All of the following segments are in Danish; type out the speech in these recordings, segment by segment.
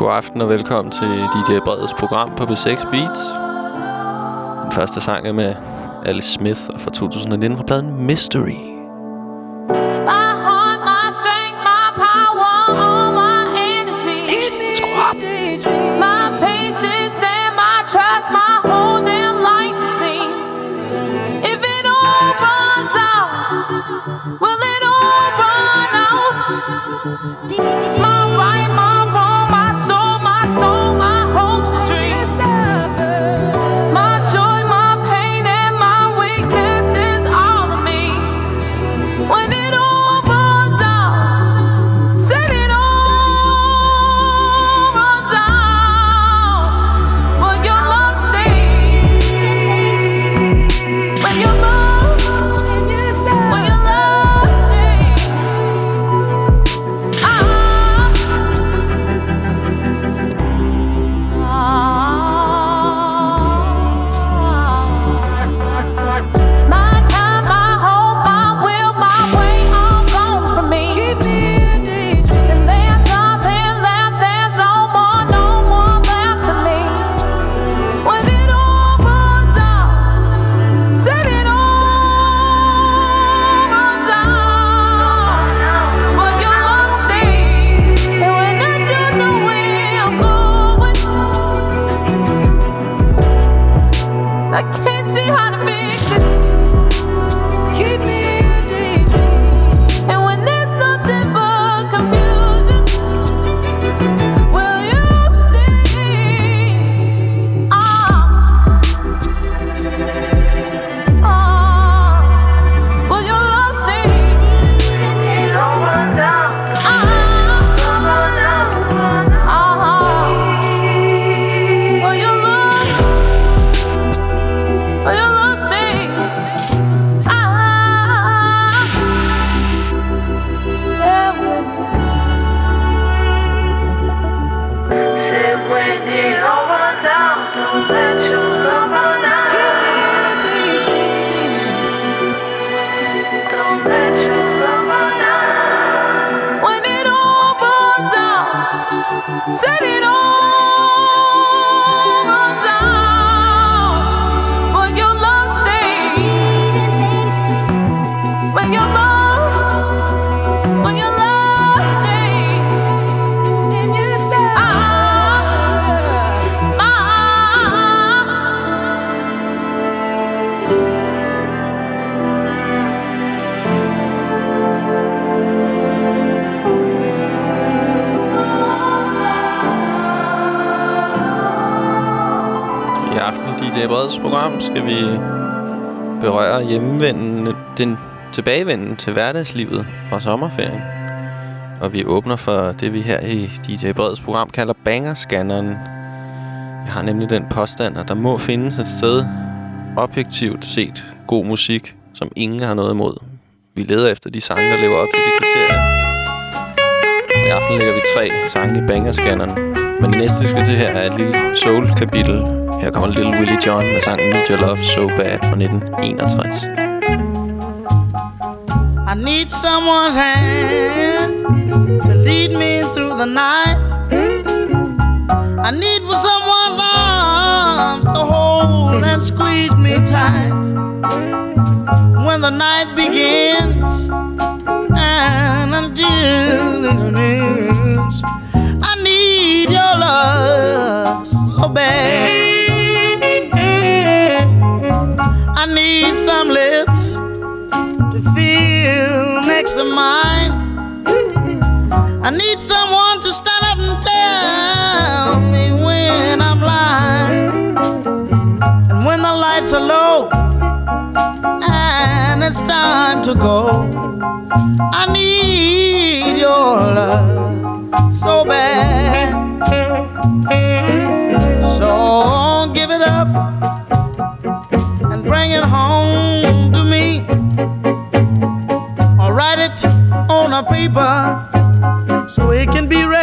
God aften og velkommen til DJ Breds program på B6 Beats. Den første sang er med Alice Smith og fra 2019 fra pladen Mystery. Program skal vi berøre hjemmevenden, den tilbagevenden til hverdagslivet fra sommerferien. Og vi åbner for det, vi her i DJ Breds program kalder bangerscanneren. Jeg har nemlig den påstand, at der må findes et sted objektivt set god musik, som ingen har noget imod. Vi leder efter de sange, der lever op til de kriterier. Og I aften lægger vi tre sange i bangerscanneren. Men det næste, vi skal til her, er et lille soul-kapitel Her kommer Little Willie John med sangen Need Your Love So Bad fra 1961. I need someone's hand to lead me through the night. I need for someone's arms to hold and squeeze me tight. When the night begins and until it ends, I need your love so bad. Need some lips to feel next to mine. I need someone to stand up and tell me when I'm lying. And when the lights are low and it's time to go, I need your love so bad. So give it up it home to me. Or write it on a paper so it can be read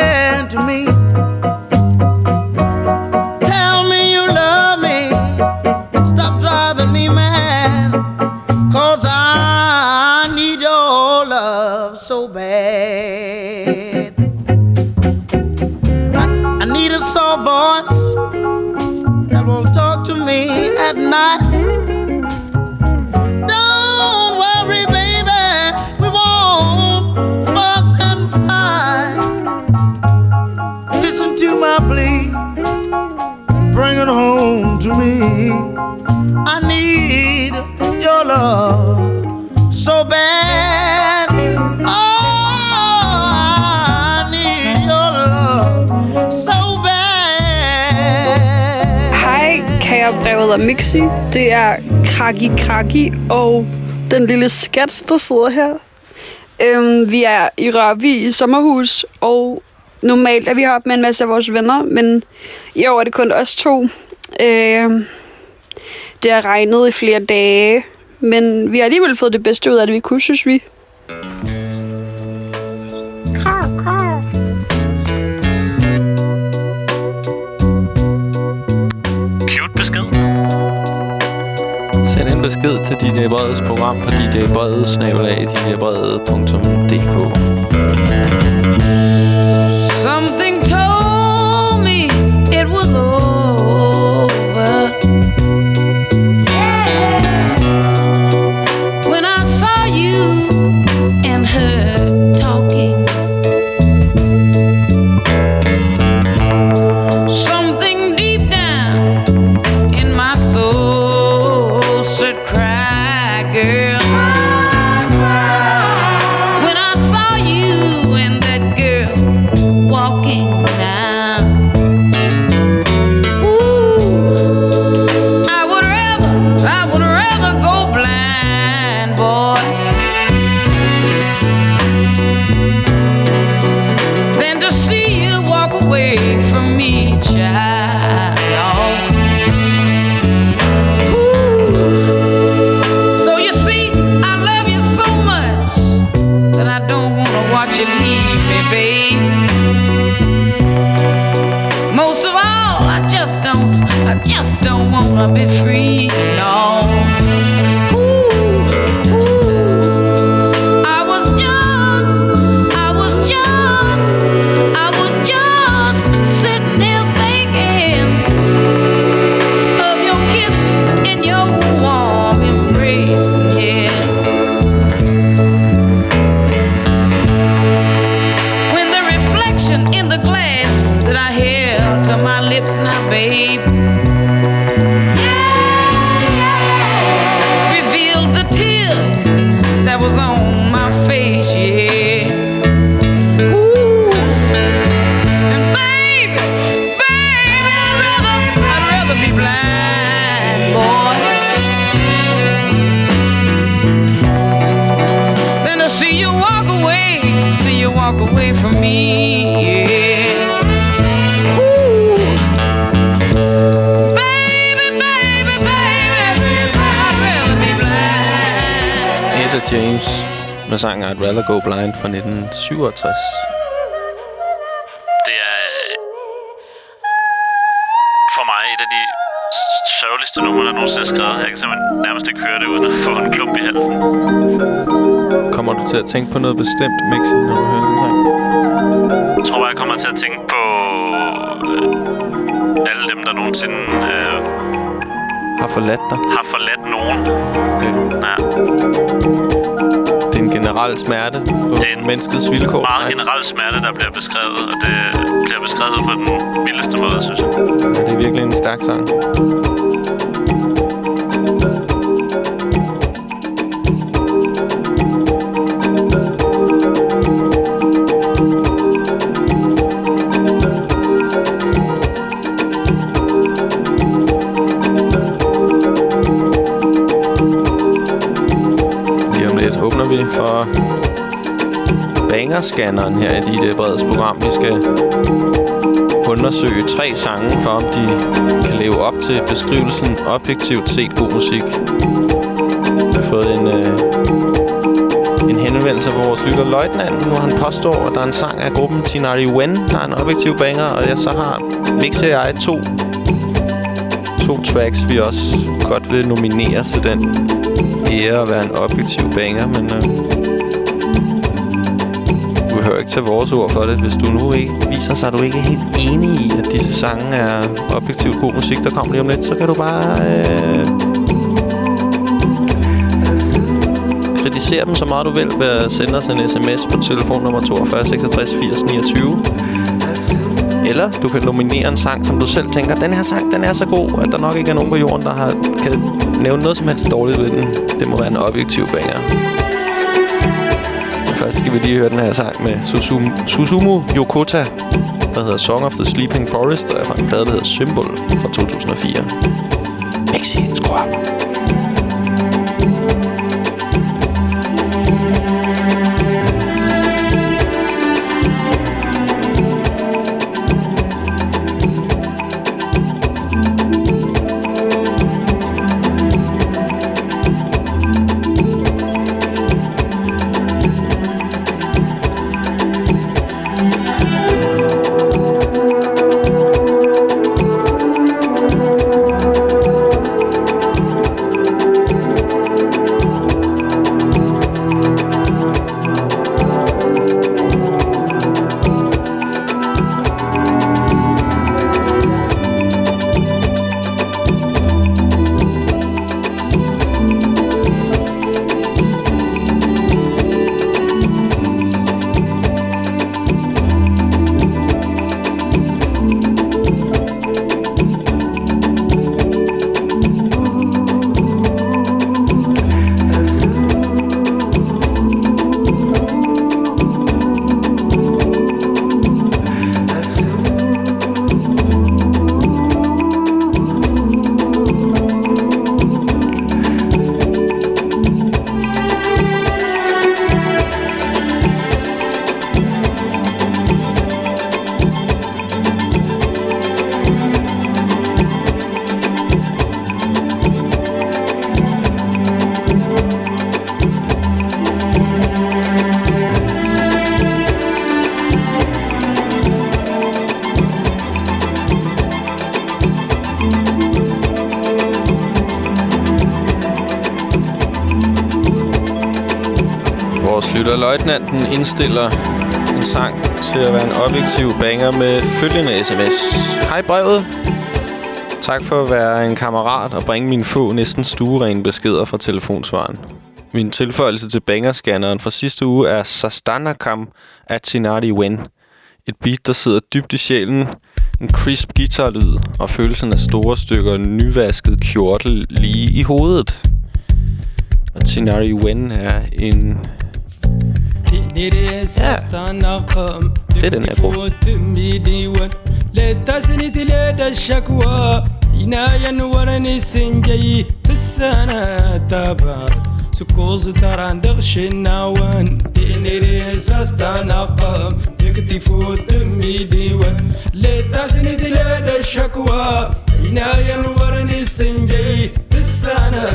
love so bad. Oh, I need your love so bad. Hej, kære brevet af Mixi. Det er Kraki Kraki og den lille skat, der sidder her. Øhm, vi er i Rørvi i sommerhus, og normalt er vi heroppe med en masse af vores venner, men i år er det kun os to. Øh, det har regnet i flere dage, men vi har alligevel fået det bedste ud af det, vi kunne, synes vi. Cute besked. Send en besked til DJ Breds program på djbrede.dk don't wanna be free, no. Med sangen I'd Rather Go Blind fra 1967. Det er øh, for mig et af de sørgeligste numre, der nogensinde er skrevet. Jeg kan simpelthen nærmest ikke høre det, uden at få en klump i halsen. Kommer du til at tænke på noget bestemt, Mixi, når du hører den sang? Jeg tror bare, jeg kommer til at tænke på øh, alle dem, der nogensinde øh, Har forladt dig? har forladt nogen. Okay. Ja. Er generel smerte på Det er en menneskets vilkår. Meget Nej, generel smerte, der bliver beskrevet, og det bliver beskrevet på den vildeste måde, synes jeg. ja, det er virkelig en stærk sang. Bangerscanneren her i det Breds program. Vi skal undersøge tre sange for, om de kan leve op til beskrivelsen objektivt set god musik. Vi har fået en, øh, en henvendelse fra vores lytter Løjtnant, hvor han påstår, at der er en sang af gruppen Tinari Wen, der er en objektiv banger, og jeg så har Mix og jeg to, to tracks, vi også godt vil nominere til den ære at være en objektiv banger, men øh, ikke tage vores ord for det. Hvis du nu ikke viser sig, at du ikke er helt enig i, at disse sange er objektivt god musik, der kommer lige om lidt, så kan du bare øh, kritisere dem så meget du vil ved at sende os en sms på telefonnummer 42 66 80 29. Eller du kan nominere en sang, som du selv tænker, den her sang, den er så god, at der nok ikke er nogen på jorden, der har, kan nævne noget som helst dårligt ved den. Det må være en objektiv banger. Vi lige høre den her sang med Susumu, Susumu Yokota, der hedder Song of the Sleeping Forest, og er fra en plade, der hedder Symbol fra 2004. Mixi, skru op. indstiller en sang til at være en objektiv banger med følgende sms. Hej brevet. Tak for at være en kammerat og bringe mine få næsten stuerene beskeder fra telefonsvaren. Min tilføjelse til bangerscanneren fra sidste uge er Sastanakam af Tinati Wen. Et beat, der sidder dybt i sjælen, en crisp guitarlyd og følelsen af store stykker nyvasket kjortel lige i hovedet. Og Tinari Wen er en تدن أكو لتسني تلد الشكوى يناين ورني سنجي تسانا تبارد سكوز تران دغشنا وان تيني ريساس تنقم تكتفو تمي ديوان لتسني تلد الشكوى يناين ورني سنجي تسانا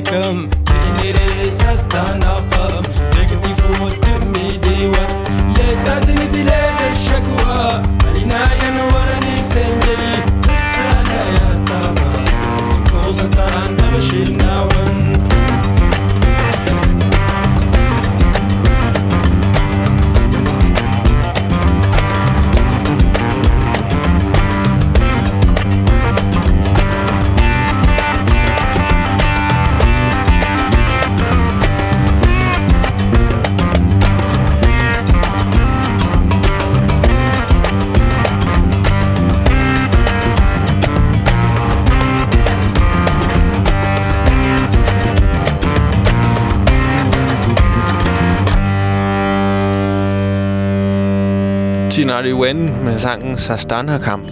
come UN med sangen Sastanakam.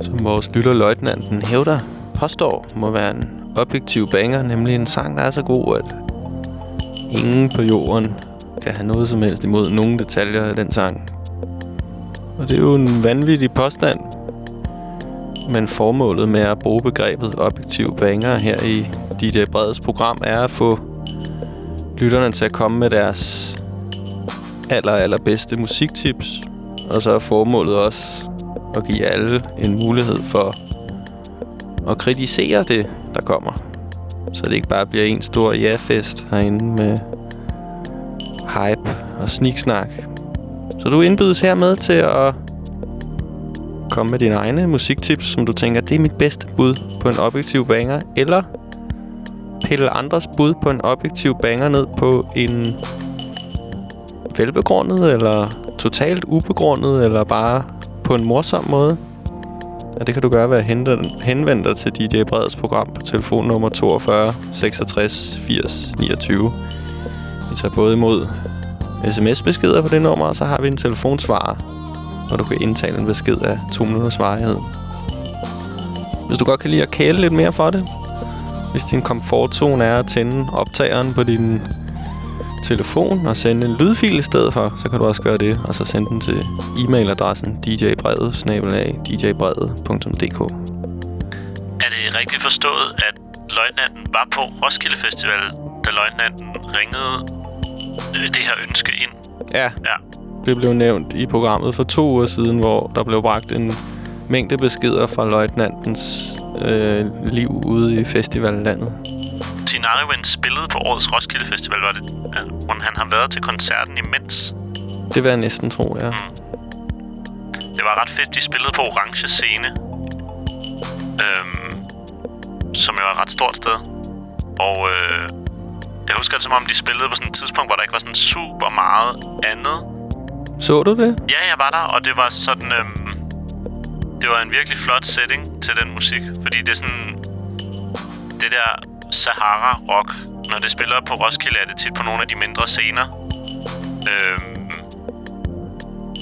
Som vores lytter løjtnanten hævder, påstår, må være en objektiv banger, nemlig en sang, der er så god, at ingen på jorden kan have noget som helst imod nogen detaljer af den sang. Og det er jo en vanvittig påstand. Men formålet med at bruge begrebet objektiv banger her i DJ Breds program er at få lytterne til at komme med deres aller, allerbedste musiktips. Og så er formålet også at give alle en mulighed for at kritisere det, der kommer. Så det ikke bare bliver en stor ja-fest herinde med hype og sniksnak. Så du indbydes hermed til at komme med dine egne musiktips, som du tænker, det er mit bedste bud på en objektiv banger, eller pille andres bud på en objektiv banger ned på en velbegrundet, eller totalt ubegrundet, eller bare på en morsom måde. Og det kan du gøre ved at henvende dig til DJ Breds program på telefonnummer 42 66 80 29. Vi tager både imod sms-beskeder på det nummer, og så har vi en telefonsvarer, hvor du kan indtale en besked af to minutters varighed. Hvis du godt kan lide at kæle lidt mere for det, hvis din komfortzone er at tænde optageren på din telefon og sende en lydfil i stedet for, så kan du også gøre det, og så sende den til e-mailadressen djbrevet djbrevet.dk Er det rigtigt forstået, at løjtnanten var på Roskilde Festival, da løjtnanten ringede øh, det her ønske ind? Ja, Ja. det blev nævnt i programmet for to uger siden, hvor der blev bragt en mængde beskeder fra løjtnantens øh, liv ude i festivallandet. Tinariwen spillede på årets Roskilde Festival, var det, hvor han har været til koncerten imens. Det vil jeg næsten tro, ja. Det var ret fedt. De spillede på Orange Scene, øhm, som jo er et ret stort sted. Og øh, jeg husker det som om, de spillede på sådan et tidspunkt, hvor der ikke var sådan super meget andet. Så du det? Ja, jeg var der, og det var sådan... Øhm, det var en virkelig flot setting til den musik, fordi det er sådan... Det der Sahara-rock, når det spiller på Roskilde, er det tit på nogle af de mindre scener. Øhm,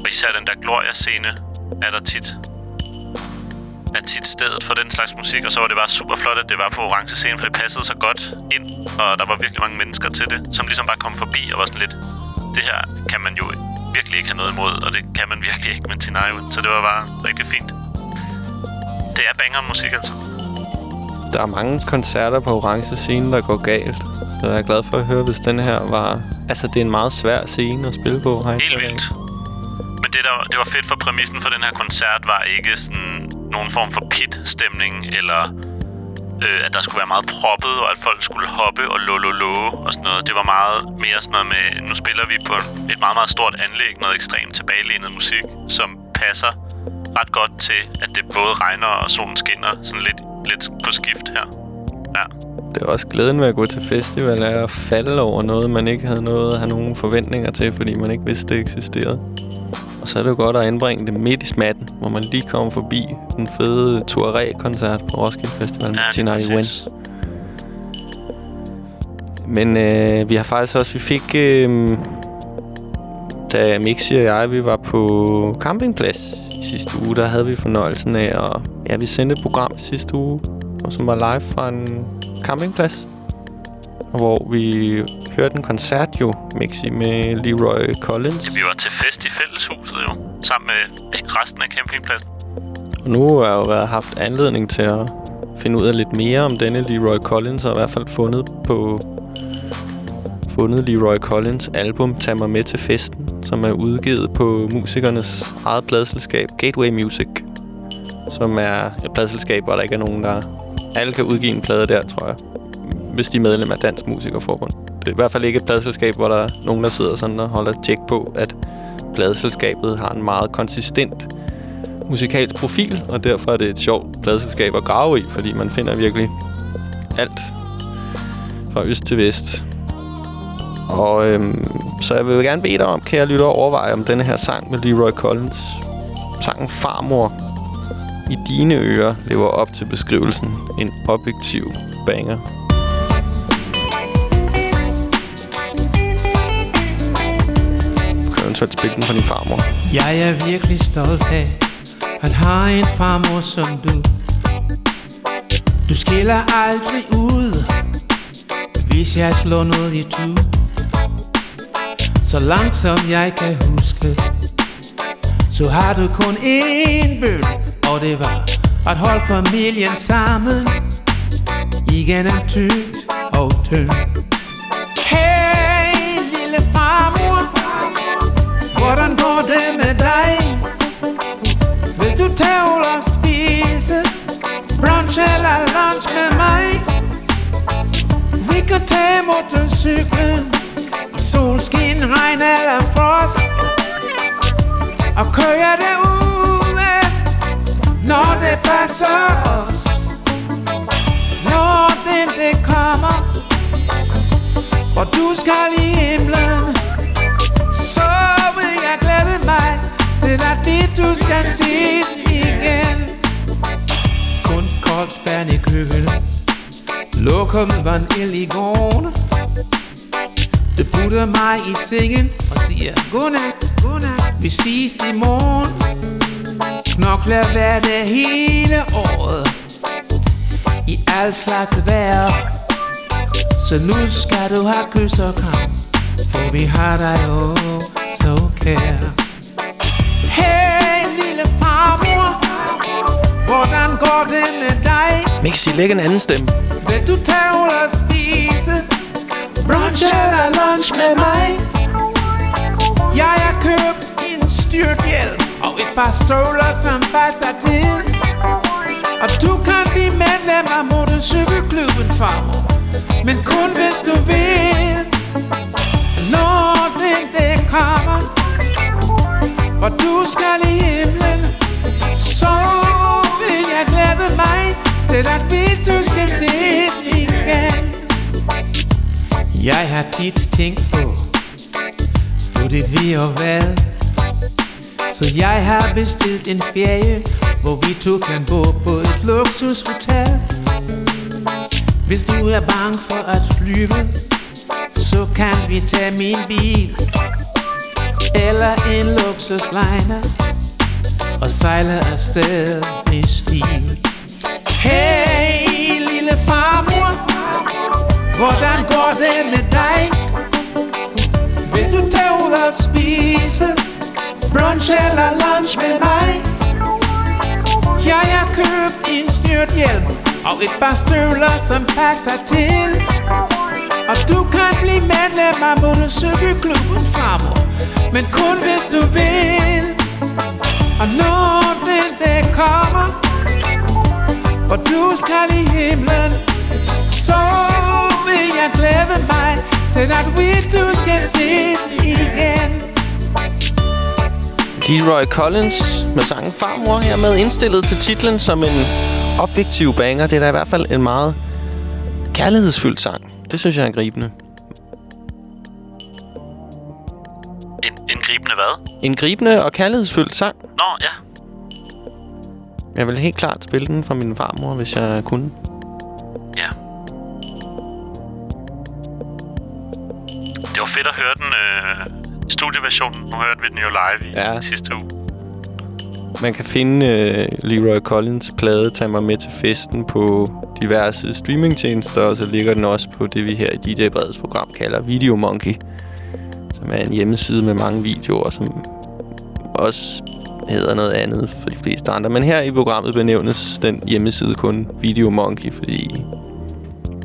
og især den der Gloria-scene er der tit er tit stedet for den slags musik, og så var det bare super flot, at det var på orange scene, for det passede så godt ind, og der var virkelig mange mennesker til det, som ligesom bare kom forbi og var sådan lidt, det her kan man jo virkelig ikke have noget imod, og det kan man virkelig ikke med Tinayu, så det var bare rigtig fint. Det er banger musik, altså. Der er mange koncerter på orange scene, der går galt. Så jeg er glad for at høre, hvis den her var... Altså, det er en meget svær scene at spille på. Har Helt vildt. Men det, der, det var fedt for præmissen for den her koncert, var ikke sådan nogen form for pit-stemning, eller øh, at der skulle være meget proppet, og at folk skulle hoppe og lo, lo, lo og sådan noget. Det var meget mere sådan noget med, nu spiller vi på et meget, meget stort anlæg, noget ekstremt tilbagelænet musik, som passer ret godt til, at det både regner og solen skinner sådan lidt, lidt på skift her. Ja. Det er også glæden ved at gå til festival, er at falde over noget, man ikke havde noget at have nogen forventninger til, fordi man ikke vidste, det eksisterede. Og så er det jo godt at anbringe det midt i smatten, hvor man lige kommer forbi den fede Tuareg-koncert på Roskilde Festival med Ja, Tinari Wen. Men øh, vi har faktisk også, vi fik, øh, da Mixi og jeg, vi var på campingplads i sidste uge, der havde vi fornøjelsen af at, ja, vi sendte et program sidste uge, som var live fra en campingplads, hvor vi hørt en koncert jo, Mixi, med Leroy Collins. Ja, vi var til fest i fælleshuset jo, sammen med resten af campingpladsen. Og nu har jeg jo været- haft anledning til at finde ud af lidt mere om denne Leroy Collins, og i hvert fald fundet på fundet Leroy Collins album Tag mig med til festen, som er udgivet på musikernes eget pladselskab Gateway Music, som er et pladselskab, hvor der ikke er nogen, der... Alle kan udgive en plade der, tror jeg, hvis de er medlem af Dansk Musikerforbund. Det er i hvert fald ikke et pladselskab, hvor der er nogen, der sidder sådan og holder tjek på, at pladeselskabet har en meget konsistent musikalsk profil, og derfor er det et sjovt pladselskab at grave i, fordi man finder virkelig alt fra øst til vest. Og øhm, så jeg vil gerne bede dig om, kære lytter, at overveje om denne her sang med Leroy Collins, sangen Farmor, i dine ører lever op til beskrivelsen en objektiv banger. Du kan eventuelt spille den for din farmor. Jeg er virkelig stolt af at have en farmor som du Du skiller aldrig ud Hvis jeg slår noget i tu så langt som jeg kan huske Så har du kun én bøl Og det var at holde familien sammen Igennem tygt og tyndt Hey lille farmor Hvordan går det med dig? Vil du tage og spise Brunch eller lunch med mig? Vi kan tage motorcyklen solskin, regn eller frost Og kører det ude Når det passer os Når den det kommer Og du skal i himlen så vil jeg glæde mig til at vi du skal ses igen. Kun koldt vand i køkkenet, lokum vand ild i gården. Du putter mig i sengen og siger godnat, godnat. Vi ses i morgen. Knokler hver dag hele året. I al slags vejr. Så nu skal du have kys og kram For vi har dig jo så kær Hey lille farmor Hvordan går det med dig? Mixi, læg en anden stemme. Vil du tage og spise Brunch eller lunch med mig? Jeg har købt en styrthjelm Og et par støvler som passer til. Og du kan blive medlem af motorcykelklubben farmor Men kun hvis du vil. Når det, det kommer Og du skal i himlen Så vil jeg glæde mig Til at vi to skal ses igen. Jeg har tit tænkt på. På det vi og hvad? Så jeg har bestilt en ferie Hvor vi to kan bo på et luksushotel. Hvis du er bange for at flyve Så kan vi tage min bil Eller en luksusliner Og sejle afsted i stil. Hey lille far. Hvordan går det med dig? Vil du tage ud og spise Brunch eller lunch med mig? Jeg har købt en styrthjelm Og et par støvler som passer til Og du kan blive medlem af motorcykelklubben fremover, Men kun hvis du vil Og når den dag kommer Og du skal i himlen Så vil jeg glæde mig Til at vi to skal ses igen Leroy Collins med sangen Farmor hermed indstillet til titlen som en objektiv banger. Det er da i hvert fald en meget kærlighedsfyldt sang. Det synes jeg er gribende. En, en gribende hvad? En gribende og kærlighedsfyldt sang. Nå, ja. Jeg vil helt klart spille den for min farmor, hvis jeg kunne. Var fedt at høre den øh, studieversionen. Nu hørte vi den jo live i Ja. sidste uge. Man kan finde øh, Leroy Collins plade Tag mig med til festen på diverse streamingtjenester, og så ligger den også på det, vi her i DJ Breds program kalder Video Monkey, som er en hjemmeside med mange videoer, som også hedder noget andet for de fleste andre. Men her i programmet benævnes den hjemmeside kun Video Monkey, fordi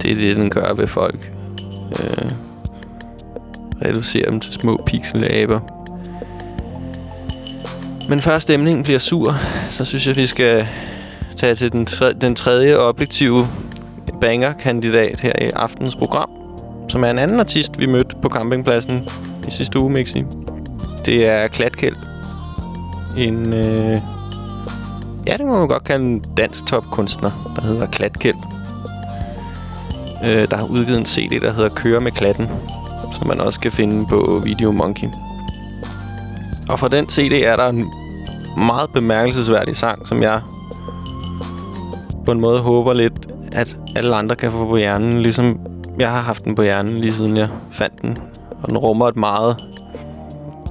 det er det, den gør ved folk. Øh, reducerer dem til små pixelaber. Men før stemningen bliver sur, så synes jeg, vi skal tage til den, tre den tredje objektive banger-kandidat her i aftens program, som er en anden artist, vi mødte på campingpladsen i sidste uge, Mixi. Det er Klatkæld. En, øh, ja, det må man godt kalde en dansk topkunstner, der hedder Klatkæld. Øh, der har udgivet en CD, der hedder Køre med Klatten, som man også kan finde på Video Monkey. Og fra den CD er der en meget bemærkelsesværdig sang, som jeg på en måde håber lidt, at alle andre kan få på hjernen, ligesom jeg har haft den på hjernen, lige siden jeg fandt den. Og den rummer et meget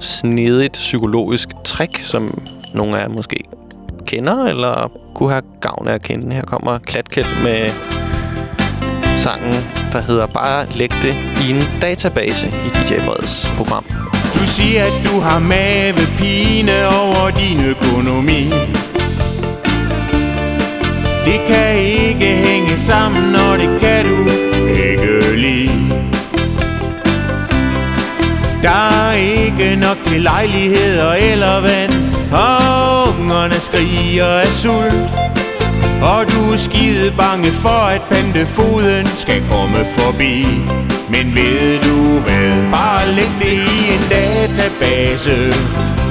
snedigt psykologisk trick, som nogle af jer måske kender, eller kunne have gavn af at kende. Her kommer Klatkæld med sangen, der hedder Bare læg det i en database i DJ Breds program. Du siger, at du har mavepine over din økonomi. Det kan ikke hænge sammen, og det kan du ikke lide. Der er ikke nok til lejligheder eller vand. Og ungerne skriger af sult og du er skide bange for, at pandefoden skal komme forbi. Men ved du hvad, bare læg det i en database.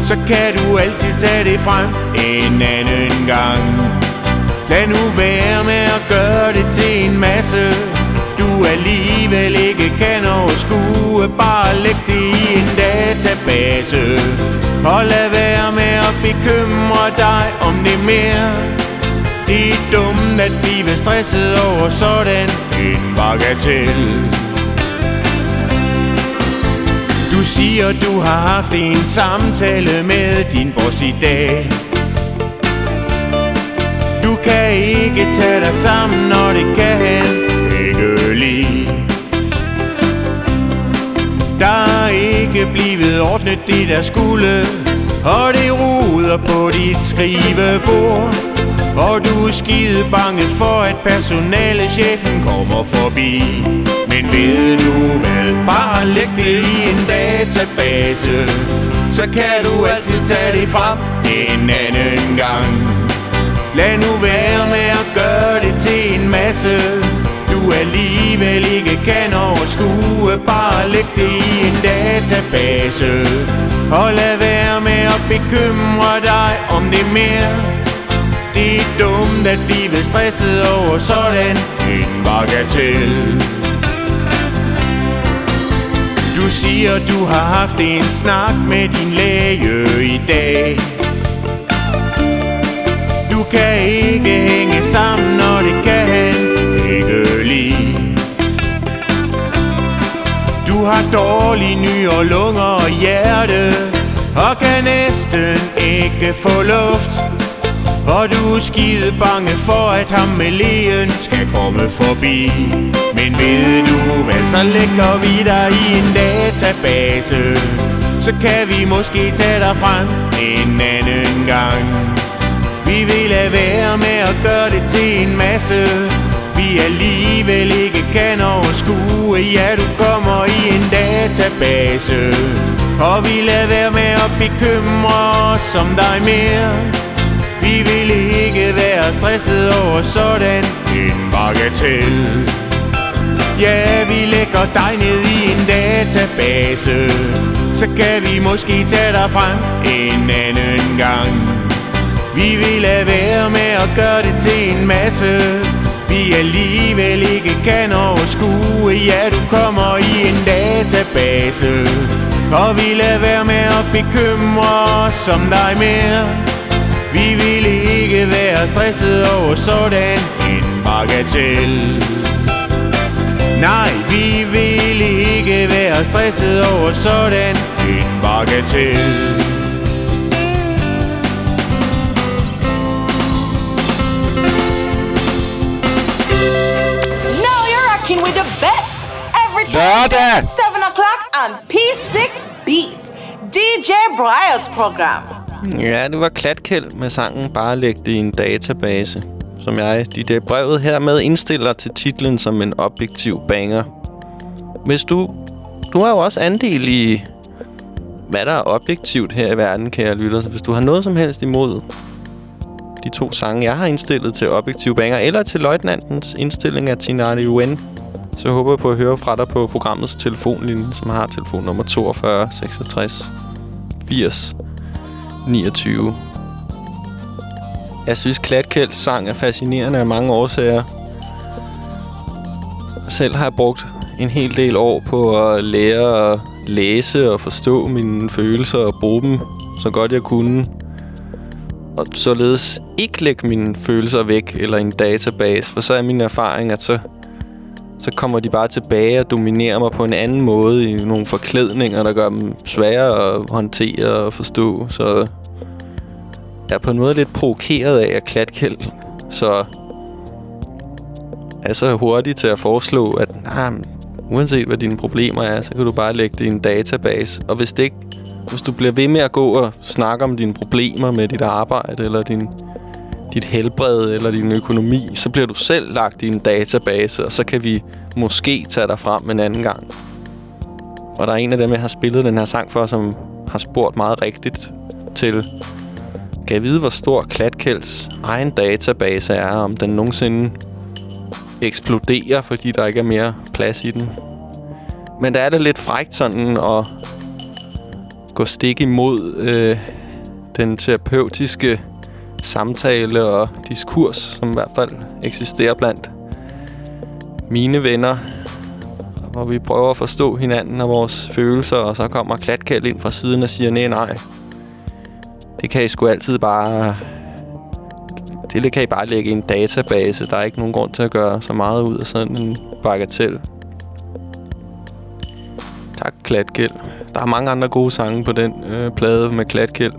Så kan du altid tage det frem en anden gang. Lad nu være med at gøre det til en masse. Du alligevel ikke kan overskue. Bare læg det i en database. Og lad være med at bekymre dig om det mere det er dumt at blive stresset over sådan en bagatell. Du siger du har haft en samtale med din boss i dag. Du kan ikke tage dig sammen, når det kan han ikke lide. Der er ikke blevet ordnet det der skulle Og det ruder på dit skrivebord og du er skide bange for, at personalechefen kommer forbi. Men ved du hvad, bare læg det i en database. Så kan du altid tage det frem en anden gang. Lad nu være med at gøre det til en masse. Du alligevel ikke kan overskue. Bare læg det i en database. Og lad være med at bekymre dig om det mere det er dumt at blive stresset over sådan en bagatel Du siger du har haft en snak med din læge i dag. Du kan ikke hænge sammen, og det kan han ikke lide. Du har dårlige nyrer, lunger og hjerte Og kan næsten ikke få luft og du er skide bange for, at ham med lægen skal komme forbi. Men ved du hvad, så lægger vi dig i en database. Så kan vi måske tage dig frem en anden gang. Vi vil lade være med at gøre det til en masse. Vi alligevel ikke kan overskue Ja, du kommer i en database. Og vi lader være med at bekymre os om dig mere vi vil ikke være stresset over sådan en bagatell. Ja, vi lægger dig ned i en database. Så kan vi måske tage dig frem en anden gang. Vi vil lade være med at gøre det til en masse. Vi alligevel ikke kan overskue Ja, du kommer i en database. Og vi lader være med at bekymre os om dig mere. Vi ville ikke være stresset over sådan en bagatell Nej, vi ville ikke være stresset over sådan en bagatell with the best every Lørdag. 7 o'clock on P6 Beat. DJ Bryles program. Ja, det var Klatkæld med sangen Bare læg det i en database, som jeg i det brevet hermed indstiller til titlen som en objektiv banger. Hvis du... Du har jo også andel i, hvad der er objektivt her i verden, kære lytter. Så hvis du har noget som helst imod de to sange, jeg har indstillet til objektiv banger, eller til løjtnantens indstilling af Tinari UN, så håber jeg på at høre fra dig på programmets telefonlinje, som har telefonnummer 42 66 80 29. Jeg synes, Klatkælds sang er fascinerende af mange årsager. Selv har jeg brugt en hel del år på at lære at læse og forstå mine følelser og bruge dem så godt jeg kunne. Og således ikke lægge mine følelser væk eller i en database, for så er min erfaring, at så, så kommer de bare tilbage og dominerer mig på en anden måde i nogle forklædninger, der gør dem svære at håndtere og forstå. Så jeg er på en måde lidt provokeret af at klatkæld, så er så hurtig til at foreslå, at nah, uanset hvad dine problemer er, så kan du bare lægge det i en database. Og hvis det ikke, hvis du bliver ved med at gå og snakke om dine problemer med dit arbejde, eller din, dit helbred, eller din økonomi, så bliver du selv lagt i en database, og så kan vi måske tage dig frem en anden gang. Og der er en af dem, jeg har spillet den her sang for, som har spurgt meget rigtigt til, kan jeg vide, hvor stor Klatkels egen database er, om den nogensinde eksploderer, fordi der ikke er mere plads i den. Men der er det lidt frægt sådan at gå stik imod øh, den terapeutiske samtale og diskurs, som i hvert fald eksisterer blandt mine venner, hvor vi prøver at forstå hinanden og vores følelser, og så kommer klatkald ind fra siden og siger, nej, nej, det kan I sgu altid bare... Det kan I bare lægge i en database. Der er ikke nogen grund til at gøre så meget ud af sådan en bagatell. Tak, Klatkæld. Der er mange andre gode sange på den øh, plade med Klatkæld,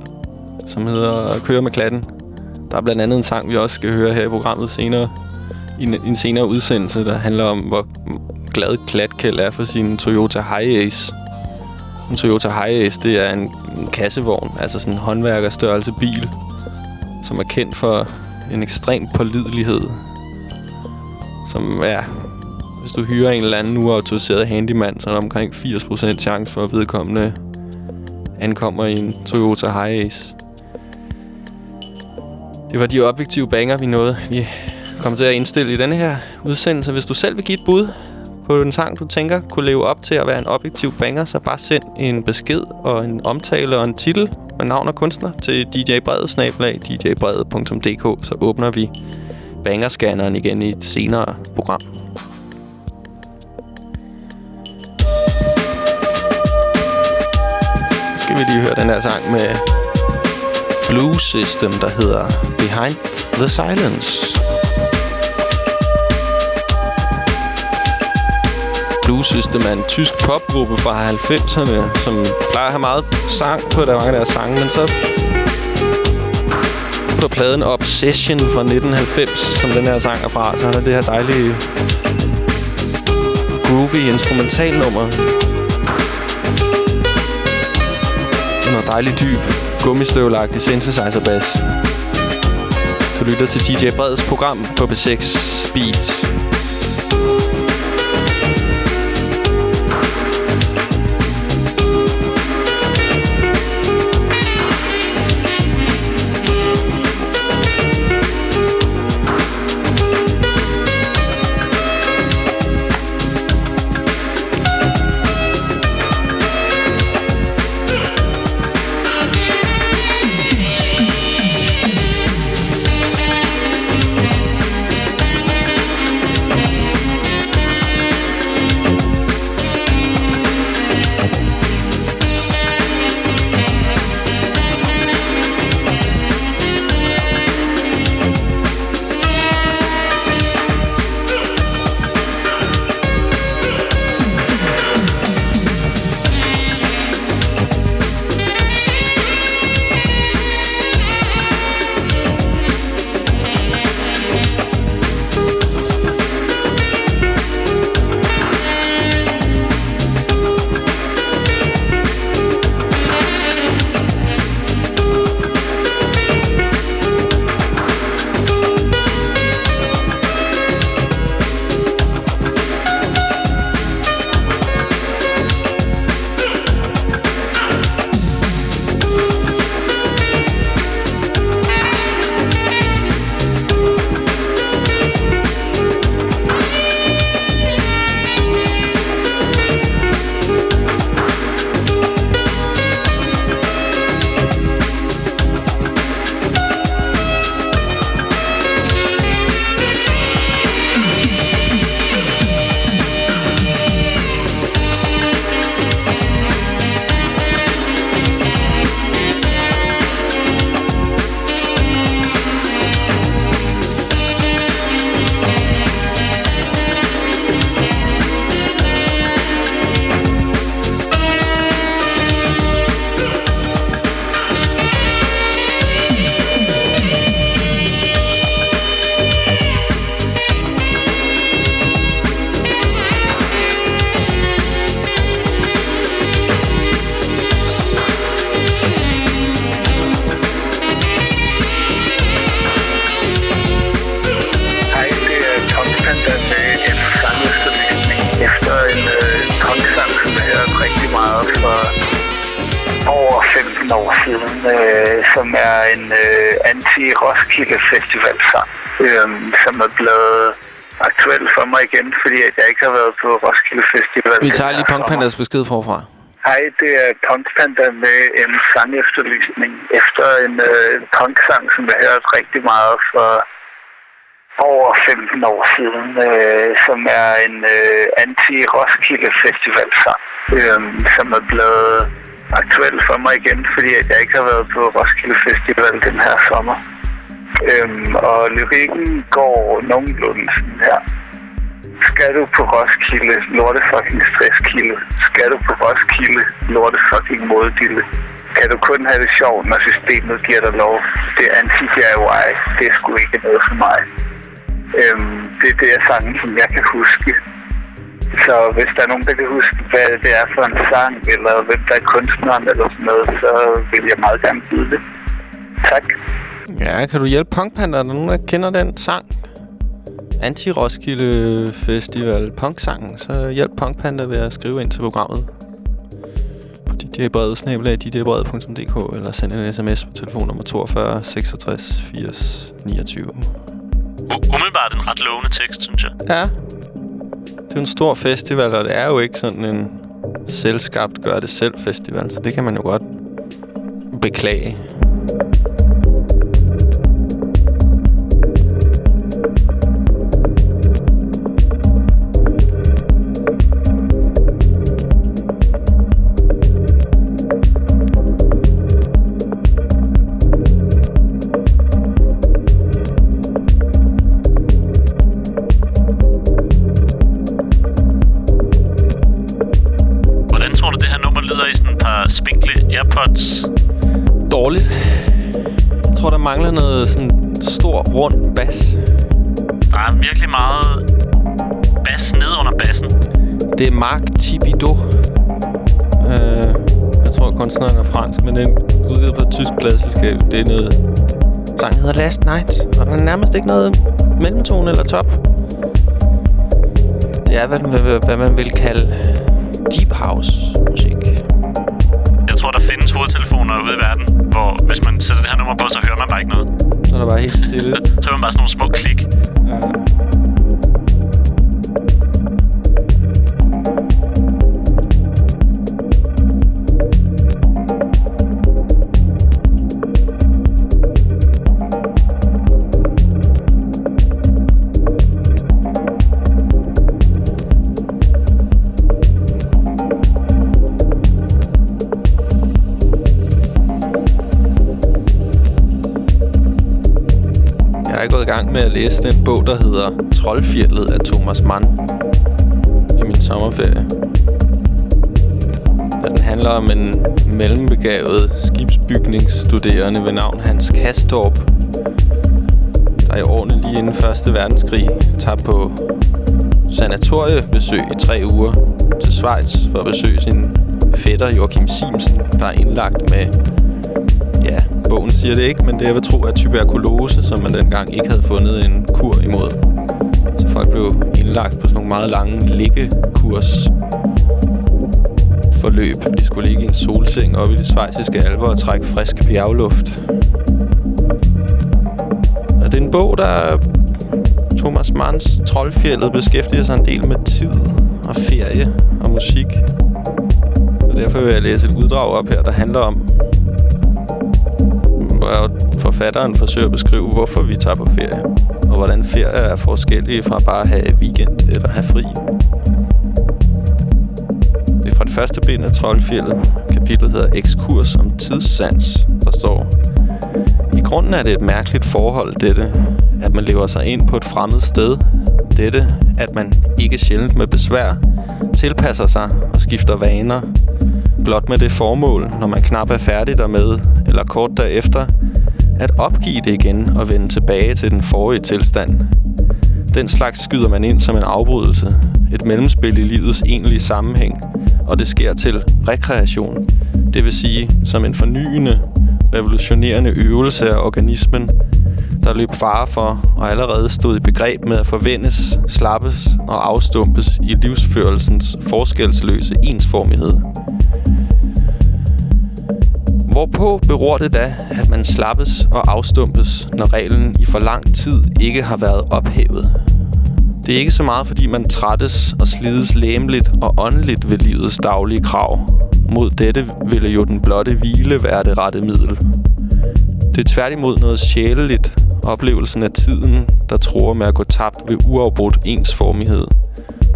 som hedder Køre med klatten. Der er blandt andet en sang, vi også skal høre her i programmet senere. I en, en senere udsendelse, der handler om, hvor glad Klatkæld er for sin Toyota Hiace. En Toyota Hiace, det er en, en kassevogn, altså sådan en håndværkerstørrelse bil, som er kendt for en ekstrem pålidelighed. Som er, hvis du hyrer en eller anden uautoriseret handyman, så er der omkring 80% chance for, at vedkommende ankommer i en Toyota Hiace. Det var de objektive banger, vi nåede. Vi kommer til at indstille i denne her udsendelse. Hvis du selv vil give et bud på en sang, du tænker kunne leve op til at være en objektiv banger, så bare send en besked og en omtale og en titel med navn og kunstner til djbredet, snablag djbredet.dk, så åbner vi bangerscanneren igen i et senere program. Skal vi lige høre den her sang med Blue System, der hedder Behind the Silence. Blue System er en tysk popgruppe fra 90'erne, som plejer at have meget sang på der mange af deres sange, men så på pladen Obsession fra 1990, som den her sang er fra, så er der det her dejlige groovy instrumentalnummer. Noget dejlig dyb, gummistøvlagtig synthesizer-bass. Du lytter til DJ Breds program på B6 Beats. Øh, som er blevet aktuel for mig igen, fordi at jeg ikke har været på Roskilde Festival. Vi tager lige Punk sommer. Pandas besked forfra. Hej, det er Punk Panda med en sangefterlysning efter en øh, punksang, som jeg hørte rigtig meget for over 15 år siden, øh, som er en øh, anti-Roskilde Festival-sang, øh, som er blevet aktuel for mig igen, fordi at jeg ikke har været på Roskilde Festival den her sommer. Øhm, og lyrikken går nogenlunde sådan her. Skal du på Roskilde, lorte fucking stresskilde. Skal du på Roskilde, lorte fucking moddille. Kan du kun have det sjovt, når systemet giver dig lov. Det er anti-DIY, det er sgu ikke noget for mig. Øhm, det er det af sangen, som jeg kan huske. Så hvis der er nogen, der kan huske, hvad det er for en sang, eller hvem der er kunstneren eller sådan noget, så vil jeg meget gerne vide det. Tak. Ja, kan du hjælpe Punk? Er der nogen, der kender den sang? Anti-Roskilde Festival Punk-sangen. Så hjælp Punk Panda ved at skrive ind til programmet på djbred.dk eller send en sms på telefonnummer 42 66 80 29. U- umiddelbart en ret lovende tekst, synes jeg. Ja. Det er en stor festival, og det er jo ikke sådan en selvskabt gør det selv festival, så det kan man jo godt beklage. Noget sådan stor, rund bas. Der er virkelig meget bas ned under bassen. Det er Marc Thibodeau. Øh, jeg tror, kunstneren er fransk, men den udgivet på et tysk pladselskab. Det er noget... Sangen hedder Last Night, og den er nærmest ikke noget mellemtone eller top. Det er, hvad, hvad, hvad man vil kalde deep house musik. Jeg tror, der findes hovedtelefoner ude i verden, hvor hvis man sætter det her nummer på, så hører man bare ikke noget. Så er der bare helt stille. Så hører man bare sådan nogle små klik. Jeg med at læse den bog, der hedder Troldfjellet af Thomas Mann i min sommerferie. Den handler om en mellembegavet skibsbygningsstuderende ved navn Hans Kastorp, der i årene lige inden 1. verdenskrig tager på sanatoriebesøg i tre uger til Schweiz for at besøge sin fætter Joachim Simsen, der er indlagt med bogen siger det ikke, men det er vil tro er tuberkulose, som man dengang ikke havde fundet en kur imod. Så folk blev indlagt på sådan nogle meget lange liggekurs forløb. De skulle ligge i en solseng oppe i de svejsiske alber og trække frisk bjergluft. Og det er en bog, der Thomas Manns Troldfjellet beskæftiger sig en del med tid og ferie og musik. Og derfor vil jeg læse et uddrag op her, der handler om, hvor forfatteren forsøger at beskrive, hvorfor vi tager på ferie. Og hvordan ferie er forskellige fra bare at have weekend eller have fri. Det er fra det første bind af Troldfjellet. Kapitlet hedder Ekskurs om tidssans. Der står I grunden er det et mærkeligt forhold, dette, at man lever sig ind på et fremmed sted. Dette, at man ikke sjældent med besvær tilpasser sig og skifter vaner. Blot med det formål, når man knap er færdig dermed, eller kort derefter, at opgive det igen og vende tilbage til den forrige tilstand. Den slags skyder man ind som en afbrydelse, et mellemspil i livets egentlige sammenhæng, og det sker til rekreation, det vil sige som en fornyende, revolutionerende øvelse af organismen, der løb fare for og allerede stod i begreb med at forvendes, slappes og afstumpes i livsførelsens forskelsløse ensformighed. Hvorpå beror det da, at man slappes og afstumpes, når reglen i for lang tid ikke har været ophævet? Det er ikke så meget, fordi man trættes og slides læmeligt og åndeligt ved livets daglige krav. Mod dette ville jo den blotte hvile være det rette middel. Det er tværtimod noget sjæleligt, oplevelsen af tiden, der tror med at gå tabt ved uafbrudt ensformighed,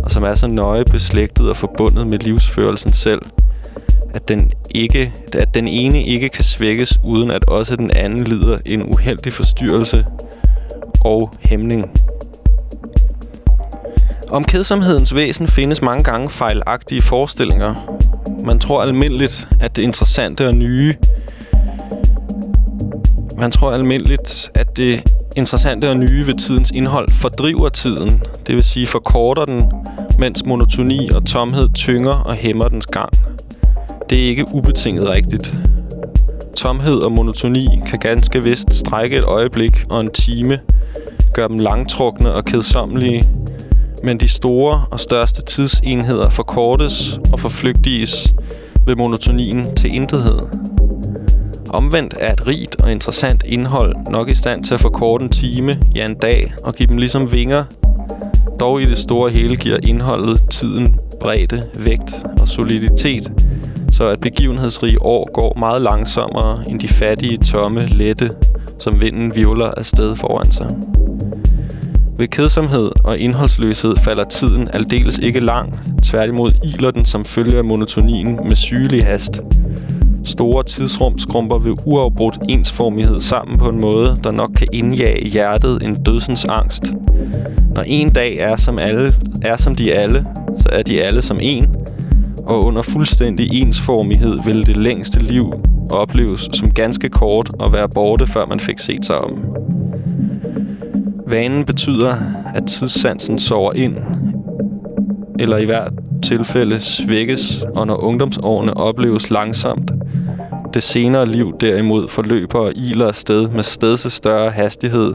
og som er så nøje beslægtet og forbundet med livsførelsen selv, at den, ikke, at den ene ikke kan svækkes, uden at også den anden lider en uheldig forstyrrelse og hæmning. Om kedsomhedens væsen findes mange gange fejlagtige forestillinger. Man tror almindeligt, at det interessante og nye man tror almindeligt, at det interessante og nye ved tidens indhold fordriver tiden, det vil sige forkorter den, mens monotoni og tomhed tynger og hæmmer dens gang. Det er ikke ubetinget rigtigt. Tomhed og monotoni kan ganske vist strække et øjeblik og en time, gøre dem langtrukne og kedsommelige, men de store og største tidsenheder forkortes og forflygtiges ved monotonien til intethed. Omvendt er et rigt og interessant indhold nok i stand til at forkorte en time, ja en dag, og give dem ligesom vinger. Dog i det store hele giver indholdet tiden bredde, vægt og soliditet, så at begivenhedsrige år går meget langsommere end de fattige, tomme, lette, som vinden vivler afsted foran sig. Ved kedsomhed og indholdsløshed falder tiden aldeles ikke lang. Tværtimod iler den som følge af monotonien med sygelig hast. Store tidsrum skrumper ved uafbrudt ensformighed sammen på en måde, der nok kan indjage hjertet en dødsens angst. Når en dag er som, alle, er som de alle, så er de alle som en, og under fuldstændig ensformighed ville det længste liv opleves som ganske kort og være borte, før man fik set sig om. Vanen betyder, at tidssansen sover ind, eller i hvert tilfælde svækkes, og når ungdomsårene opleves langsomt, det senere liv derimod forløber og iler afsted med stedse større hastighed,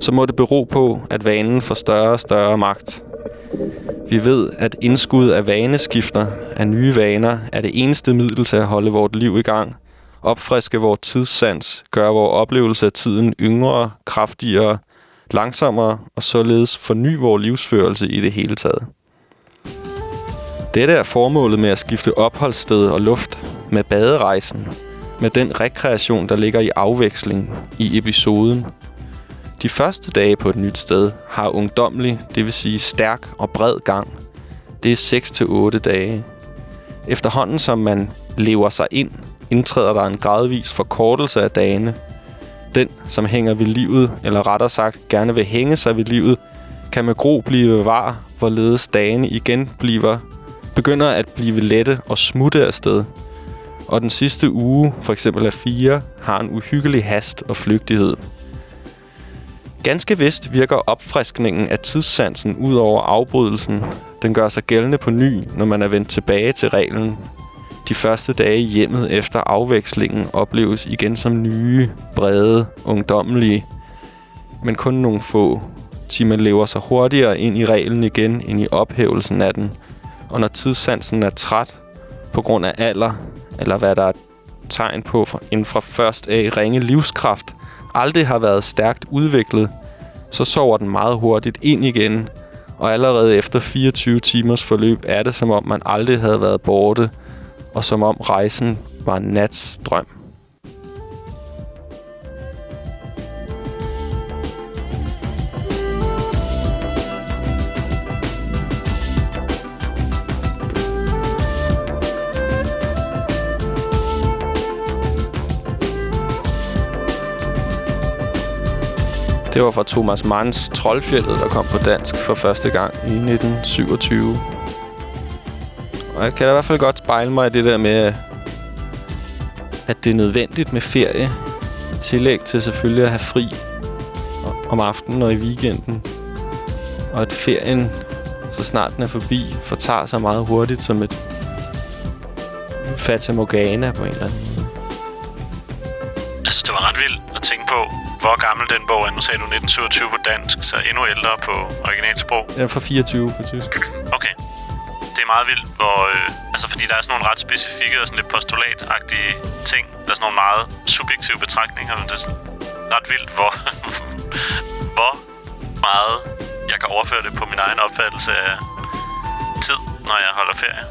så må det bero på, at vanen får større og større magt. Vi ved, at indskud af vaneskifter af nye vaner er det eneste middel til at holde vort liv i gang, opfriske vores tidssans, gøre vores oplevelse af tiden yngre, kraftigere, langsommere og således forny vores livsførelse i det hele taget. Dette er formålet med at skifte opholdssted og luft, med baderejsen, med den rekreation, der ligger i afveksling i episoden. De første dage på et nyt sted har ungdomlig, det vil sige stærk og bred gang. Det er 6-8 dage. Efterhånden som man lever sig ind, indtræder der en gradvis forkortelse af dagene. Den, som hænger ved livet, eller rettere sagt gerne vil hænge sig ved livet, kan med gro blive var, hvorledes dagene igen bliver, begynder at blive lette og smutte afsted. Og den sidste uge, for eksempel af fire, har en uhyggelig hast og flygtighed. Ganske vist virker opfriskningen af tidssansen ud over afbrydelsen. Den gør sig gældende på ny, når man er vendt tilbage til reglen. De første dage i hjemmet efter afvekslingen opleves igen som nye, brede, ungdommelige. Men kun nogle få. Timen lever sig hurtigere ind i reglen igen end i ophævelsen af den. Og når tidssansen er træt på grund af alder, eller hvad der er tegn på inden fra først af ringe livskraft, aldrig har været stærkt udviklet, så sover den meget hurtigt ind igen, og allerede efter 24 timers forløb er det, som om man aldrig havde været borte, og som om rejsen var en nats drøm. Det var fra Thomas Manns Troldfjellet, der kom på dansk for første gang i 1927. Og jeg kan da i hvert fald godt spejle mig i det der med, at det er nødvendigt med ferie. I tillæg til selvfølgelig at have fri om aftenen og i weekenden. Og at ferien, så snart den er forbi, fortager sig meget hurtigt som et Fata Morgana på en eller anden måde. Jeg synes, det var ret vildt at tænke på, hvor gammel den bog er. Nu sagde du 1927 på dansk, så endnu ældre på originalsprog. Er fra 24 på tysk. Okay. det er meget vildt, hvor... Øh, altså, fordi der er sådan nogle ret specifikke og sådan lidt postulatagtige ting. Der er sådan nogle meget subjektive betragtninger, men det er sådan ret vildt, hvor, hvor meget jeg kan overføre det på min egen opfattelse af tid, når jeg holder ferie.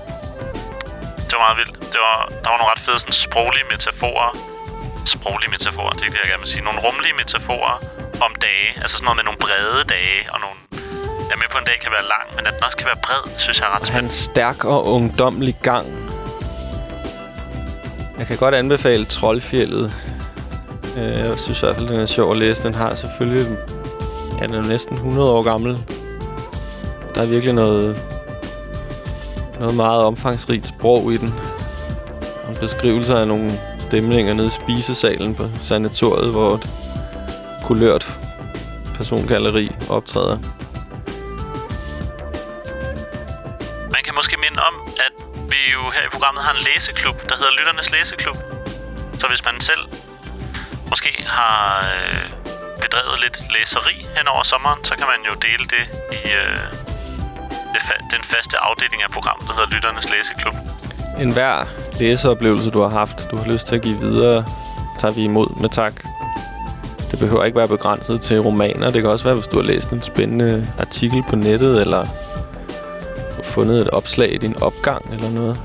Det var meget vildt. Det var, der var nogle ret fede sådan, sproglige metaforer. Sproglige metaforer, det er det, jeg gerne vil sige. Nogle rumlige metaforer om dage. Altså sådan noget med nogle brede dage og nogle... Jeg er med på, en dag kan være lang, men at den også kan være bred, synes jeg er ret. Hans stærk og ungdomlig gang. Jeg kan godt anbefale Troldfjellet. Øh, Jeg synes i hvert fald, den er sjov at læse. Den har selvfølgelig... Ja, den er næsten 100 år gammel. Der er virkelig noget... Noget meget omfangsrigt sprog i den. Og beskrivelser af nogle stemninger nede i spisesalen på sanatoriet, hvor et kulørt persongalleri optræder. Man kan måske minde om, at vi jo her i programmet har en læseklub, der hedder Lytternes Læseklub. Så hvis man selv måske har øh, bedrevet lidt læseri hen over sommeren, så kan man jo dele det i øh, det fa- den faste afdeling af programmet, der hedder Lytternes Læseklub. En hver læseoplevelse, du har haft, du har lyst til at give videre, tager vi imod med tak. Det behøver ikke være begrænset til romaner. Det kan også være, hvis du har læst en spændende artikel på nettet, eller fundet et opslag i din opgang eller noget.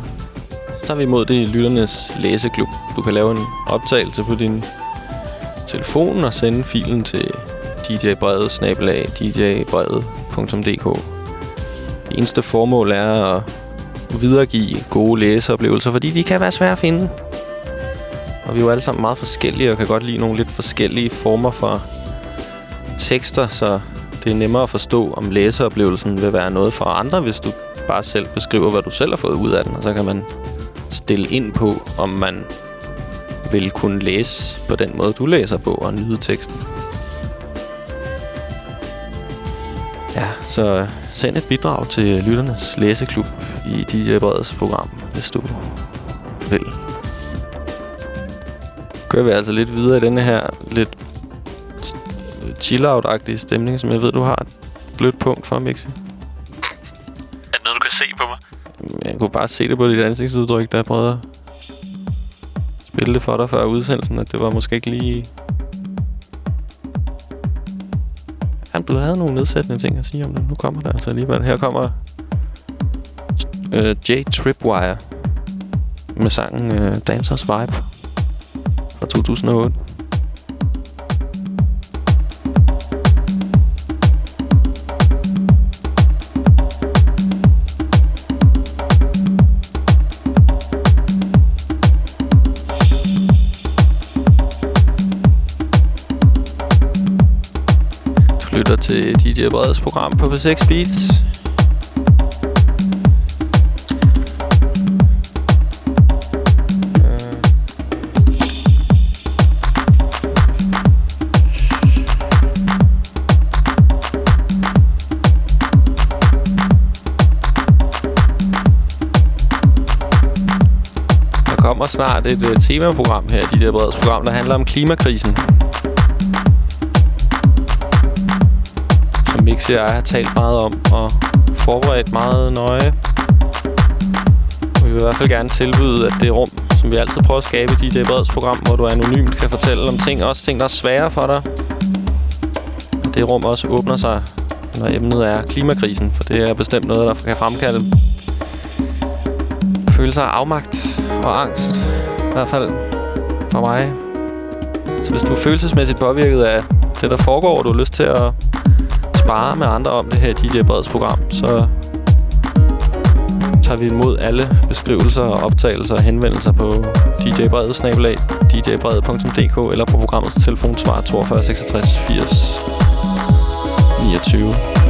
Så tager vi imod det i Lytternes Læseklub. Du kan lave en optagelse på din telefon og sende filen til djbrevet-djbrevet.dk. Det eneste formål er at videregive gode læseoplevelser, fordi de kan være svære at finde. Og vi er jo alle sammen meget forskellige, og kan godt lide nogle lidt forskellige former for tekster, så det er nemmere at forstå, om læseoplevelsen vil være noget for andre, hvis du bare selv beskriver, hvad du selv har fået ud af den, og så kan man stille ind på, om man vil kunne læse på den måde, du læser på, og nyde teksten. Ja, så send et bidrag til Lytternes Læseklub i DJ Breds program, hvis du vil. Kører vi altså lidt videre i denne her lidt chill-out-agtige stemning, som jeg ved, du har et blødt punkt for, Mixi. Er det noget, du kan se på mig? Jeg kunne bare se det på dit ansigtsudtryk, da jeg prøvede at spille det for dig før udsendelsen, at det var måske ikke lige... Han du havde nogle nedsættende ting at sige om det. Nu kommer der altså alligevel. Her kommer øh, J Tripwire med sangen øh, Dancers Vibe fra 2008. lytter til DJ Breds program på P6 Beats. Der kommer snart et uh, temaprogram her, DJ Breds program, der handler om klimakrisen. Som Mixi og jeg har talt meget om og forberedt meget nøje. Og vi vil i hvert fald gerne tilbyde, at det rum, som vi altid prøver at skabe i DJ Breds program, hvor du anonymt kan fortælle om ting, også ting, der er svære for dig. Og det rum også åbner sig, når emnet er klimakrisen, for det er bestemt noget, der kan fremkalde følelser af afmagt og angst. I hvert fald for mig. Så hvis du er følelsesmæssigt påvirket af det, der foregår, og du har lyst til at spare med andre om det her DJ Breds program, så tager vi imod alle beskrivelser og optagelser og henvendelser på DJ Breds snabelag, djbred.dk eller på programmets telefonsvar 42 66 80 29.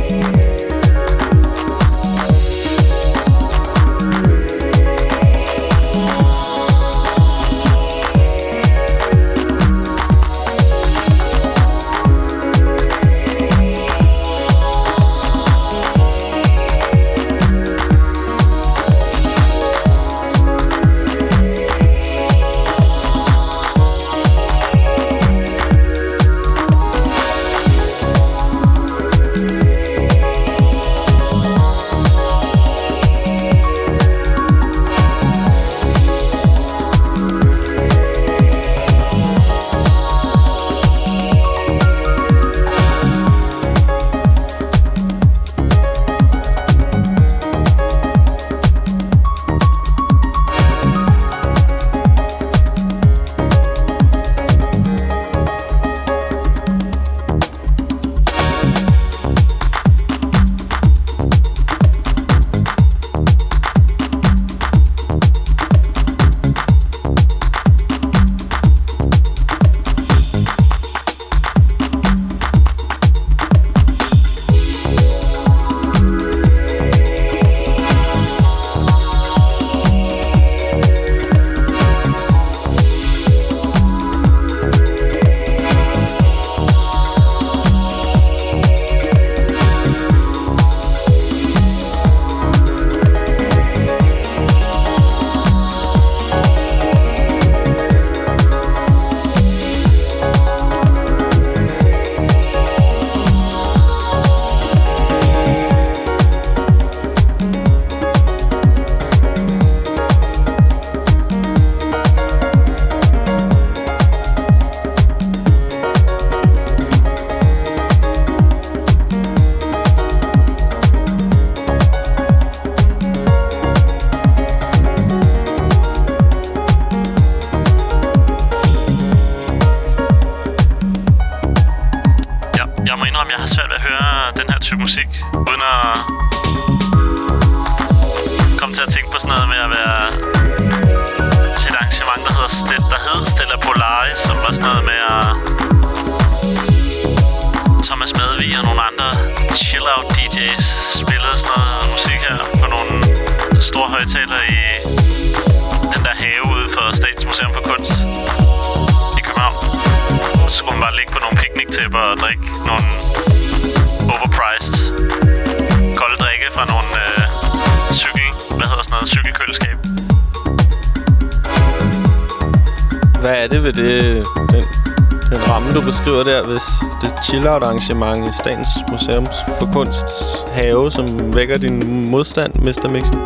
det chill-out arrangement i Statens Museum for Kunsts have, som vækker din modstand, Mr. Mixi?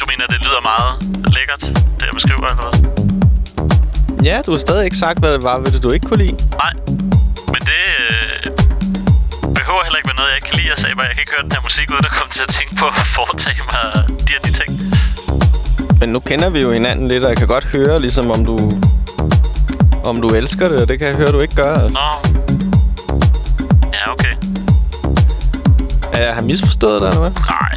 Du mener, det lyder meget lækkert, det jeg beskriver, eller hvad? Ja, du har stadig ikke sagt, hvad det var ved det, du ikke kunne lide. Nej, men det øh, behøver heller ikke være noget, jeg ikke kan lide. Jeg sagde bare, jeg kan ikke høre den her musik, uden at komme til at tænke på at foretage mig de og de ting. Men nu kender vi jo hinanden lidt, og jeg kan godt høre, ligesom om du... Om du elsker det, og det kan jeg høre, du ikke gør. Altså. Nå. Misforstået dig, eller hvad? Nej.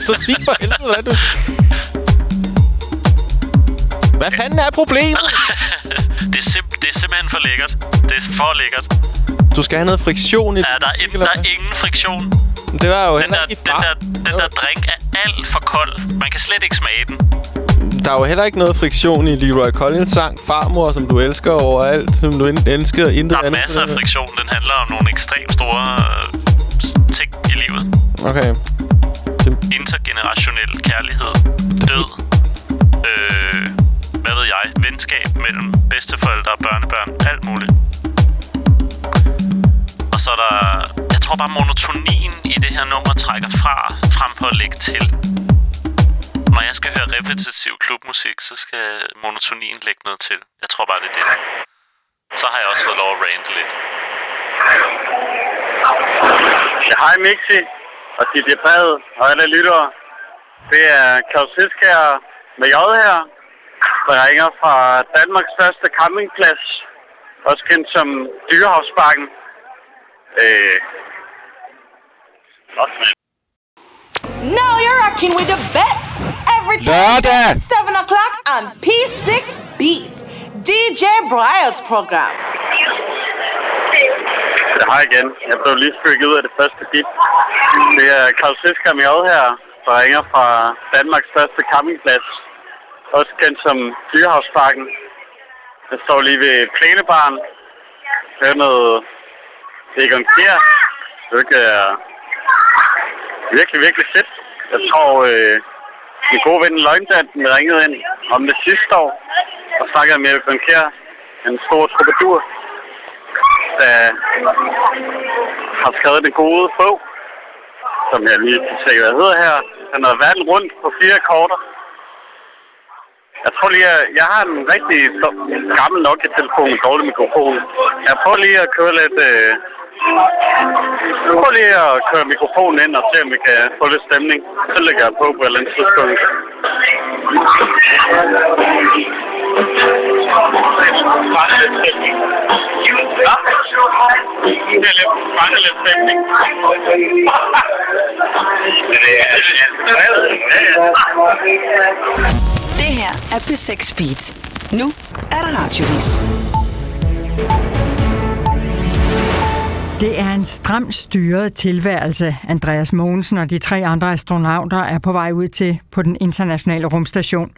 Så sig for helvede, hvad du... Hvad fanden er problemet? det, er sim- det er simpelthen for lækkert. Det er for lækkert. Du skal have noget friktion i Ja, der er, in- der er ingen friktion. Det var jo Den heller der, ikke den, der, den der drink er alt for kold. Man kan slet ikke smage den. Der er jo heller ikke noget friktion i Leroy Collins sang Farmor, som du elsker overalt. Som du elsker intet Der er andet. masser af friktion. Den handler om nogle ekstremt store Okay. Intergenerationel kærlighed. Død. Øh, hvad ved jeg? Venskab mellem bedsteforældre og børnebørn. Alt muligt. Og så er der... Jeg tror bare, monotonien i det her nummer trækker fra, frem for at lægge til. Når jeg skal høre repetitiv klubmusik, så skal monotonien lægge noget til. Jeg tror bare, det er det. Så har jeg også fået lov at rante lidt. Ja, hej Mixi og DJ Brede og alle lyttere. Det er Claus Fisk her med J her, der ringer fra Danmarks største campingplads, også kendt som Dyrehavsbakken. Øh, flot, mand. Now you're rocking with the best every Lørdag. 7 o'clock on P6 Beat. DJ Briars program. Ja, hej igen. Jeg blev lige frikket ud af det første bit. Det er Claus Fisker med her, der ringer fra Danmarks første campingplads, også kendt som Dyrehavsparken. Jeg står lige ved plænebaren. Hører noget Egon Kier. Det er virkelig, virkelig fedt. Jeg tror, øh, min gode ven Løgndanten ringede ind om det sidste år og snakkede med Egon Kier, en stor troubadour, der øh, har skrevet det gode bog, som jeg lige kan se, hvad hedder her. Den er verden rundt på fire korter. Jeg tror lige, at jeg har en rigtig gammel Nokia-telefon med dårlig mikrofon. Jeg prøver lige at køre lidt... Øh, prøver lige at køre mikrofonen ind og se, om vi kan få lidt stemning. Så lægger jeg på på et eller andet tidspunkt. Ja. Det er lidt, stemning. Det er, det Det her er P6 Beat. Nu er der radiovis. Det er en stramt styret tilværelse, Andreas Mogensen og de tre andre astronauter er på vej ud til på den internationale rumstation.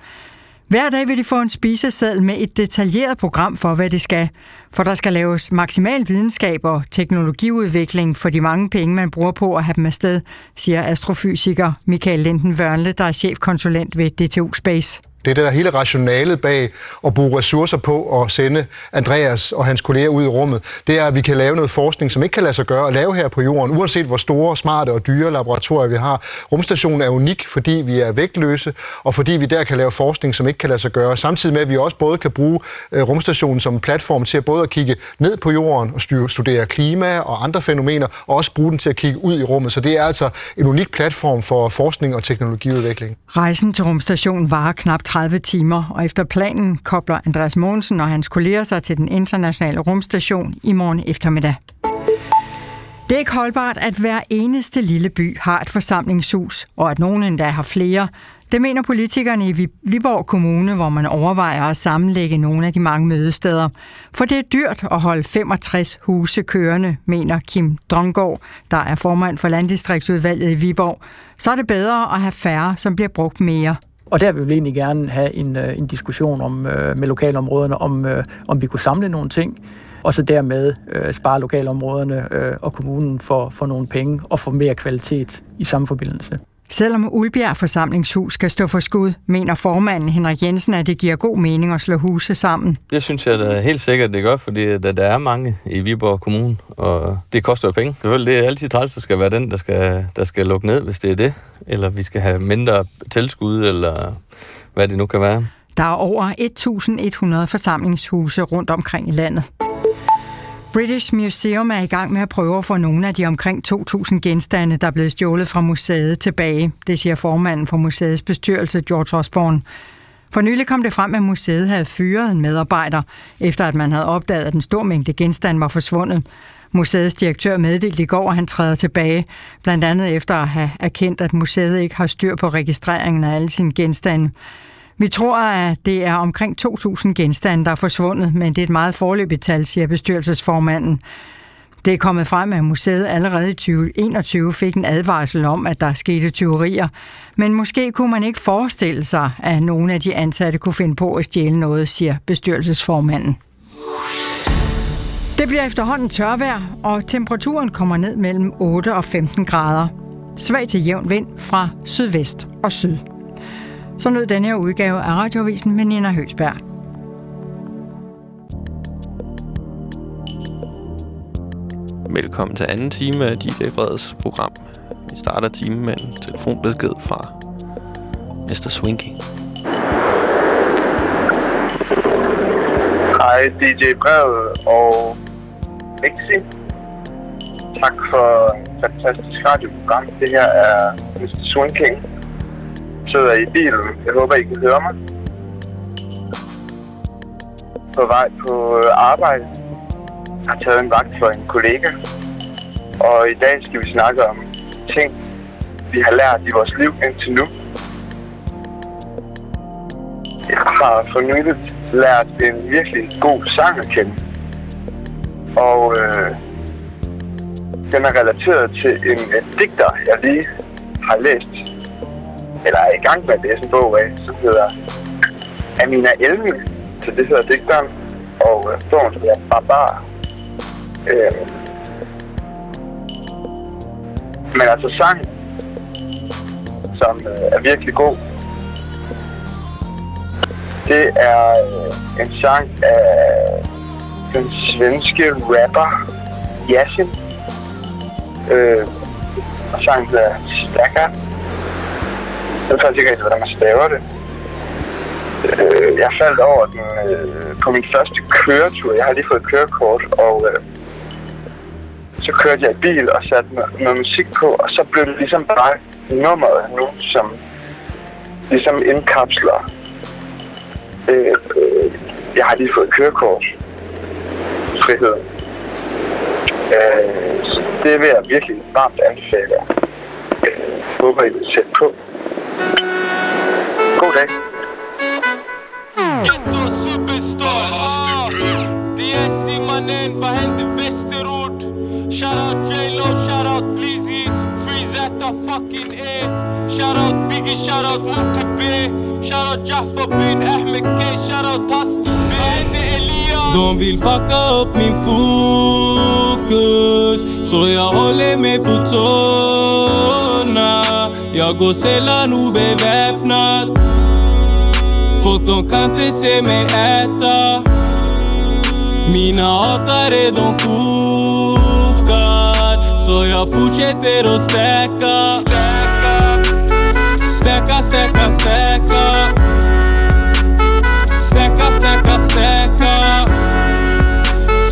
Hver dag vil de få en spiseseddel med et detaljeret program for, hvad det skal. For der skal laves maksimal videnskab og teknologiudvikling for de mange penge, man bruger på at have dem afsted, siger astrofysiker Michael Linden Vørnle, der er chefkonsulent ved DTU Space. Det er det der hele rationalet bag at bruge ressourcer på at sende Andreas og hans kolleger ud i rummet. Det er, at vi kan lave noget forskning, som ikke kan lade sig gøre at lave her på jorden, uanset hvor store, smarte og dyre laboratorier vi har. Rumstationen er unik, fordi vi er vægtløse, og fordi vi der kan lave forskning, som ikke kan lade sig gøre. Samtidig med, at vi også både kan bruge øh, rumstationen som en platform til at både at kigge ned på jorden og studere klima og andre fænomener, og også bruge den til at kigge ud i rummet. Så det er altså en unik platform for forskning og teknologiudvikling. Rejsen til rumstationen varer knap 30 timer, og efter planen kobler Andreas Mogensen og hans kolleger sig til den internationale rumstation i morgen eftermiddag. Det er ikke holdbart, at hver eneste lille by har et forsamlingshus, og at nogen endda har flere. Det mener politikerne i Viborg Kommune, hvor man overvejer at sammenlægge nogle af de mange mødesteder. For det er dyrt at holde 65 huse kørende, mener Kim Drongård, der er formand for landdistriktsudvalget i Viborg. Så er det bedre at have færre, som bliver brugt mere. Og der vil vi egentlig gerne have en, øh, en diskussion om, øh, med lokalområderne, om, øh, om vi kunne samle nogle ting, og så dermed øh, spare lokalområderne øh, og kommunen for, for nogle penge og få mere kvalitet i samme forbindelse. Selvom Ulbjerg forsamlingshus skal stå for skud, mener formanden Henrik Jensen, at det giver god mening at slå huse sammen. Det synes jeg da helt sikkert, det gør, fordi der, der er mange i Viborg Kommune, og det koster jo penge. Selvfølgelig, det er altid træls, der skal være den, der skal, der skal lukke ned, hvis det er det. Eller vi skal have mindre tilskud, eller hvad det nu kan være. Der er over 1.100 forsamlingshuse rundt omkring i landet. British Museum er i gang med at prøve at få nogle af de omkring 2.000 genstande, der er blevet stjålet fra museet tilbage. Det siger formanden for museets bestyrelse, George Osborne. For nylig kom det frem, at museet havde fyret en medarbejder, efter at man havde opdaget, at en stor mængde genstande var forsvundet. Museets direktør meddelte i går, at han træder tilbage, blandt andet efter at have erkendt, at museet ikke har styr på registreringen af alle sine genstande. Vi tror, at det er omkring 2.000 genstande, der er forsvundet, men det er et meget forløbigt tal, siger bestyrelsesformanden. Det er kommet frem, at museet allerede i 2021 fik en advarsel om, at der skete tyverier. Men måske kunne man ikke forestille sig, at nogle af de ansatte kunne finde på at stjæle noget, siger bestyrelsesformanden. Det bliver efterhånden tørvejr, og temperaturen kommer ned mellem 8 og 15 grader. Svag til jævn vind fra sydvest og syd. Så nød denne her udgave af Radioavisen med Nina Høsberg. Velkommen til anden time af DJ Breds program. Vi starter timen med en telefonbesked fra Mr. Swinking. Hej, DJ Brevet og Mixi. Tak for et fantastisk radioprogram. Det her er Mr. Swinking sidder i bilen. Jeg håber, I kan høre mig. På vej på arbejde. Jeg har taget en vagt for en kollega. Og i dag skal vi snakke om ting, vi har lært i vores liv indtil nu. Jeg har for nylig lært en virkelig god sang at kende. Og øh, den er relateret til en, en digter, jeg lige har læst eller er i gang med at læse en bog af, som hedder Amina Elmi. Så det hedder digteren, og øh, bogen hedder Barbar. Øh, men altså sang, som øh, er virkelig god, det er øh, en sang af den svenske rapper Yasin. Øh, og sangen hedder Stakker. Jeg ved faktisk ikke rigtig, hvordan man staver det. Øh, jeg faldt over den øh, på min første køretur. Jeg har lige fået kørekort, og øh, så kørte jeg i bil og satte noget, noget musik på, og så blev det ligesom bare nummeret nu, som ligesom indkapsler. Øh, øh, jeg har lige fået kørekort. Frihed. Øh, det vil jeg virkelig varmt anbefale jer. Øh, håber, I vil sætte på. God dag. Ghetto superstar. DSC mannen, vad hände västerort? Shoutout J-Lo, shoutout Blizzy. Freeze at the fucking A. Shoutout Biggie, shoutout Monty B. Shoutout Jaffa bin Ahmed K. Shoutout Tasti De vill fucka upp min fokus Så jag håller mig på tårna Jag går sällan obeväpnad Folk de kan inte se mig äta Mina hatare de kokar Så jag fortsätter att stäcka Stäcka, stäcka, stäcka Stäcka, stäcka, stäcka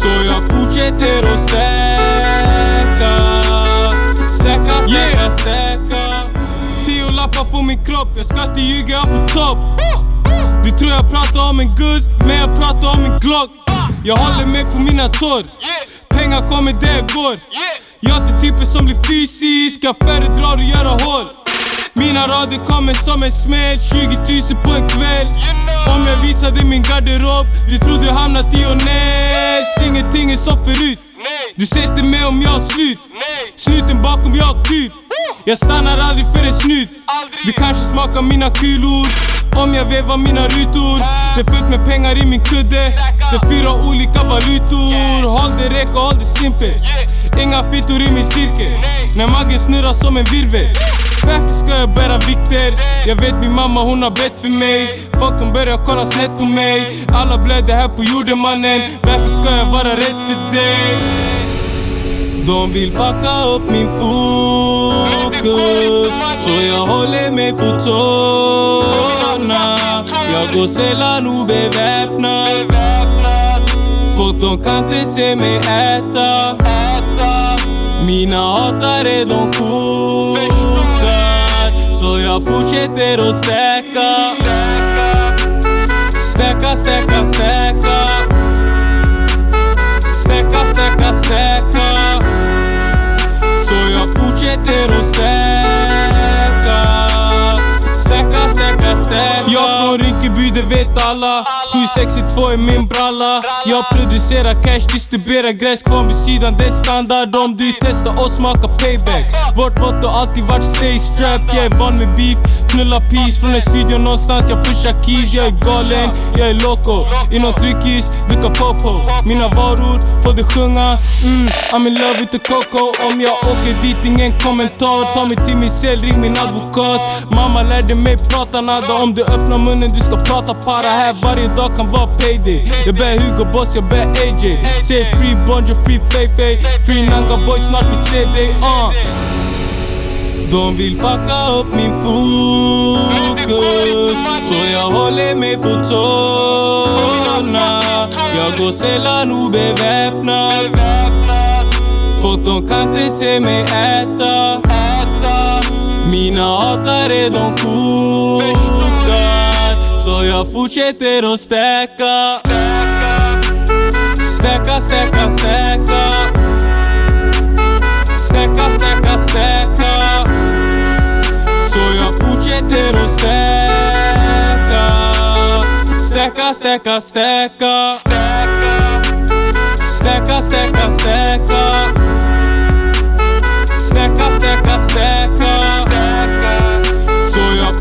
Så jag fortsätter att stäcka Stäcka, stäcka, stäcka på min krop. Jag ska inte ljuga på topp Du tror jag pratar om en guzz, men jag pratar om en Glock Jag håller mig på mina tår Pengar kommer det går. Jag är inte typen som blir fysisk. Jag föredrar att göra hål Mina rader kommer som en smäll 20 000 på en kväll Om jag visade min garderob. Du tror du hamnat i Onels Ingenting är som förut Du sätter mig om jag har slut. Sluten bakom jag kryp Jag stannar aldrig för en snut Du kanske smakar mina kulor om jag vevar mina rutor Det är fullt med pengar i min kudde. Det är fyra olika valutor. Håll det och håll det simpelt. Inga fittor i min cirkel. När magen snurrar som en virvel. Varför ska jag bära vikter? Jag vet min mamma hon har bett för mig. Folk de börjar kolla snett på mig. Alla blöder här på jorden mannen Varför ska jag vara rädd för dig? De vill fucka upp min fokus så jag håller mig på tårna Jag går sällan obeväpnad Folk de kan inte se mig äta Mina hatare de kokar Så jag fortsätter att stäcka Stäcka, stäcka, stäcka Stäcka, stäcka, stäcka Så jag fortsätter att stäcka det vet alla 762 är min bralla. Jag producerar cash, distribuerar gräs Kvarn vid sidan, det är standard Om du testar oss, smaka payback. Vårt motto alltid varit stay strapped. Jag är van med beef, knulla peace. Från en studio någonstans, jag pushar keys. Jag är galen, jag är loco. Inom tryckis, vilka popo. Mina varor får du sjunga. Mm, I'm in love with the coco. Om jag åker dit, ingen kommentar. Ta mig till min cell, ring min advokat. Mamma lärde mig prata nada. Om du öppnar munnen, du ska prata para Här varje dag kan vara payday Jag bär Hugo Boss, jag bär AJ Säg free Bonjo, free Feifei Free Nanga boy, snart vi ser dig uh. De vill fucka upp min fokus Så jag håller mig på tårna Jag går sällan obeväpnad Folk de kan inte se mig äta Mina hatare de kokar Så jag fortsätter att stäcka Stäcka, stäcka, stäcka Stäcka, stäcka, stäcka Så jag fortsätter att stäcka Stäcka, stäcka, stäcka Stäcka, stäcka, stäcka Stäcka, stäcka, stäcka Så jag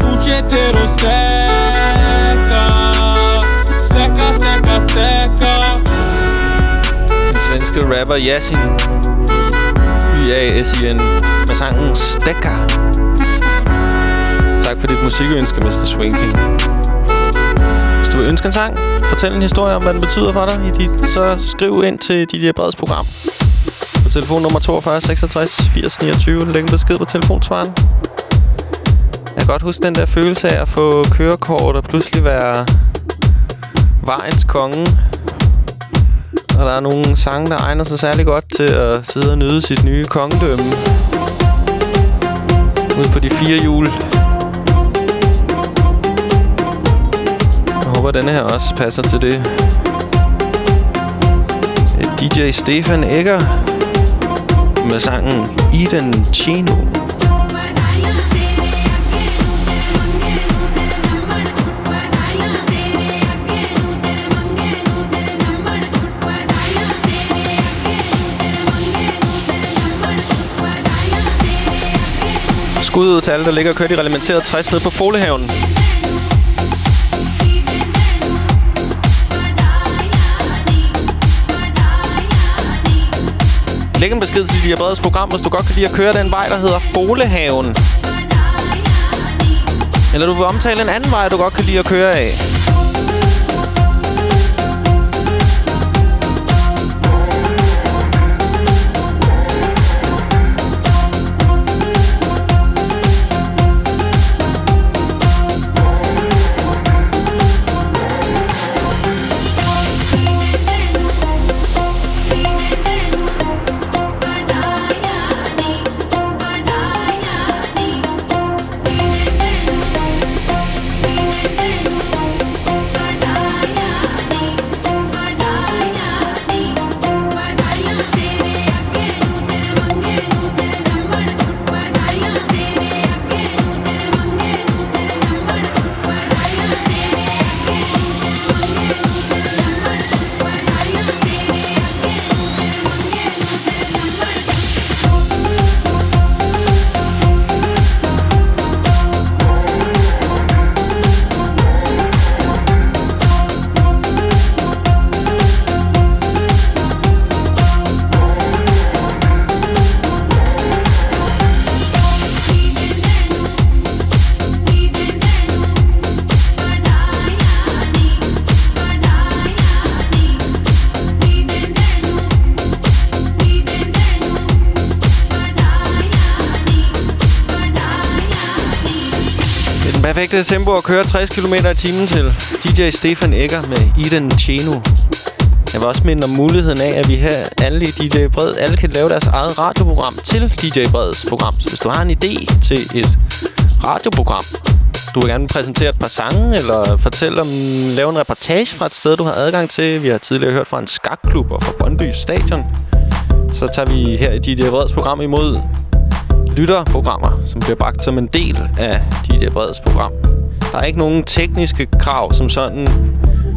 danske rapper Yasin Y-A-S-I-N med sangen Stikker. Tak for dit musikønske, Mr. Swinky. Hvis du ønsker en sang, fortæl en historie om, hvad den betyder for dig, i dit, så skriv ind til dit Breds program. På telefonnummer 42 66 80 29. Læg en besked på telefonsvaren. Jeg kan godt huske den der følelse af at få kørekort og pludselig være vejens konge. Og der er nogle sange, der egner sig særlig godt til at sidde og nyde sit nye kongedømme. Ude på de fire hjul. Jeg håber, denne her også passer til det. DJ Stefan Egger med sangen Eden Chino. Skud ud til alle, der ligger og kører i reglementeret 60 ned på Folehaven. Læg en besked til dit Breds program, hvis du godt kan lide at køre den vej, der hedder Folehaven. Eller du vil omtale en anden vej, du godt kan lide at køre af. Perfekte tempo at køre 60 km i timen til DJ Stefan Egger med Eden Cheno. Jeg vil også minde om muligheden af, at vi her alle i DJ Bred, alle kan lave deres eget radioprogram til DJ Breds program. Så hvis du har en idé til et radioprogram, du vil gerne præsentere et par sange, eller fortælle om, lave en reportage fra et sted, du har adgang til. Vi har tidligere hørt fra en skakklub og fra Brøndby Stadion. Så tager vi her i DJ Breds program imod lytterprogrammer, som bliver bragt som en del af DJ Breds program. Der er ikke nogen tekniske krav som sådan.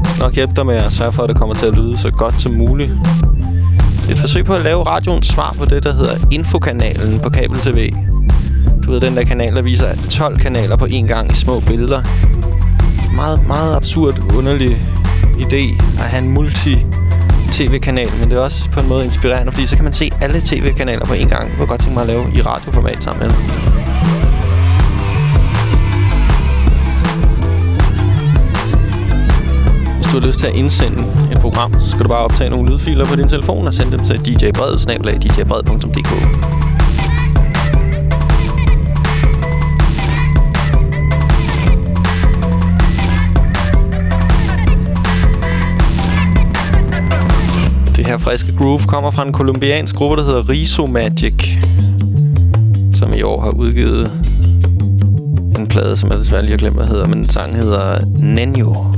Skal nok hjælpe dig med at sørge for, at det kommer til at lyde så godt som muligt. Det er et forsøg på at lave radioens svar på det, der hedder Infokanalen på Kabel TV. Du ved, den der kanal, der viser 12 kanaler på én gang i små billeder. Meget, meget absurd, underlig idé at have en multi tv-kanal, men det er også på en måde inspirerende, fordi så kan man se alle tv-kanaler på én gang. Det kunne godt tænke mig at lave i radioformat sammen med. Hvis du har lyst til at indsende et program, så skal du bare optage nogle lydfiler på din telefon og sende dem til djbred, djbred.dk. her friske groove kommer fra en kolumbiansk gruppe, der hedder Riso Magic, som i år har udgivet en plade, som jeg desværre lige har glemt, hvad hedder, men sang hedder Nenio.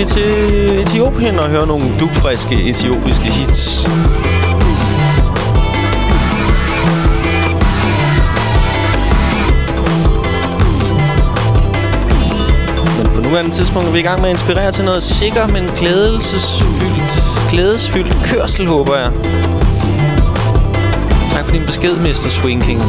Vi til Etiopien og hører nogle dugfriske etiopiske hits. Men på nuværende tidspunkt er vi i gang med at inspirere til noget sikker, men glædelsesfyldt, glædesfyldt kørsel, håber jeg. Tak for din besked, Mr. Swinking.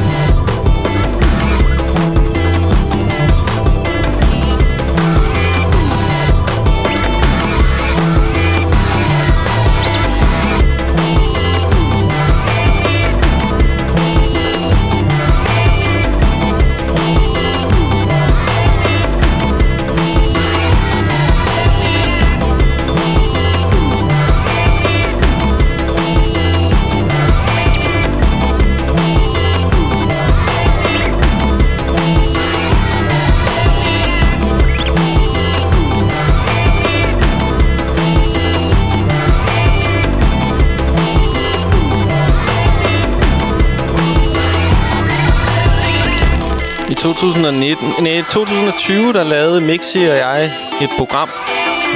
2019, nej, 2020, der lavede Mixi og jeg et program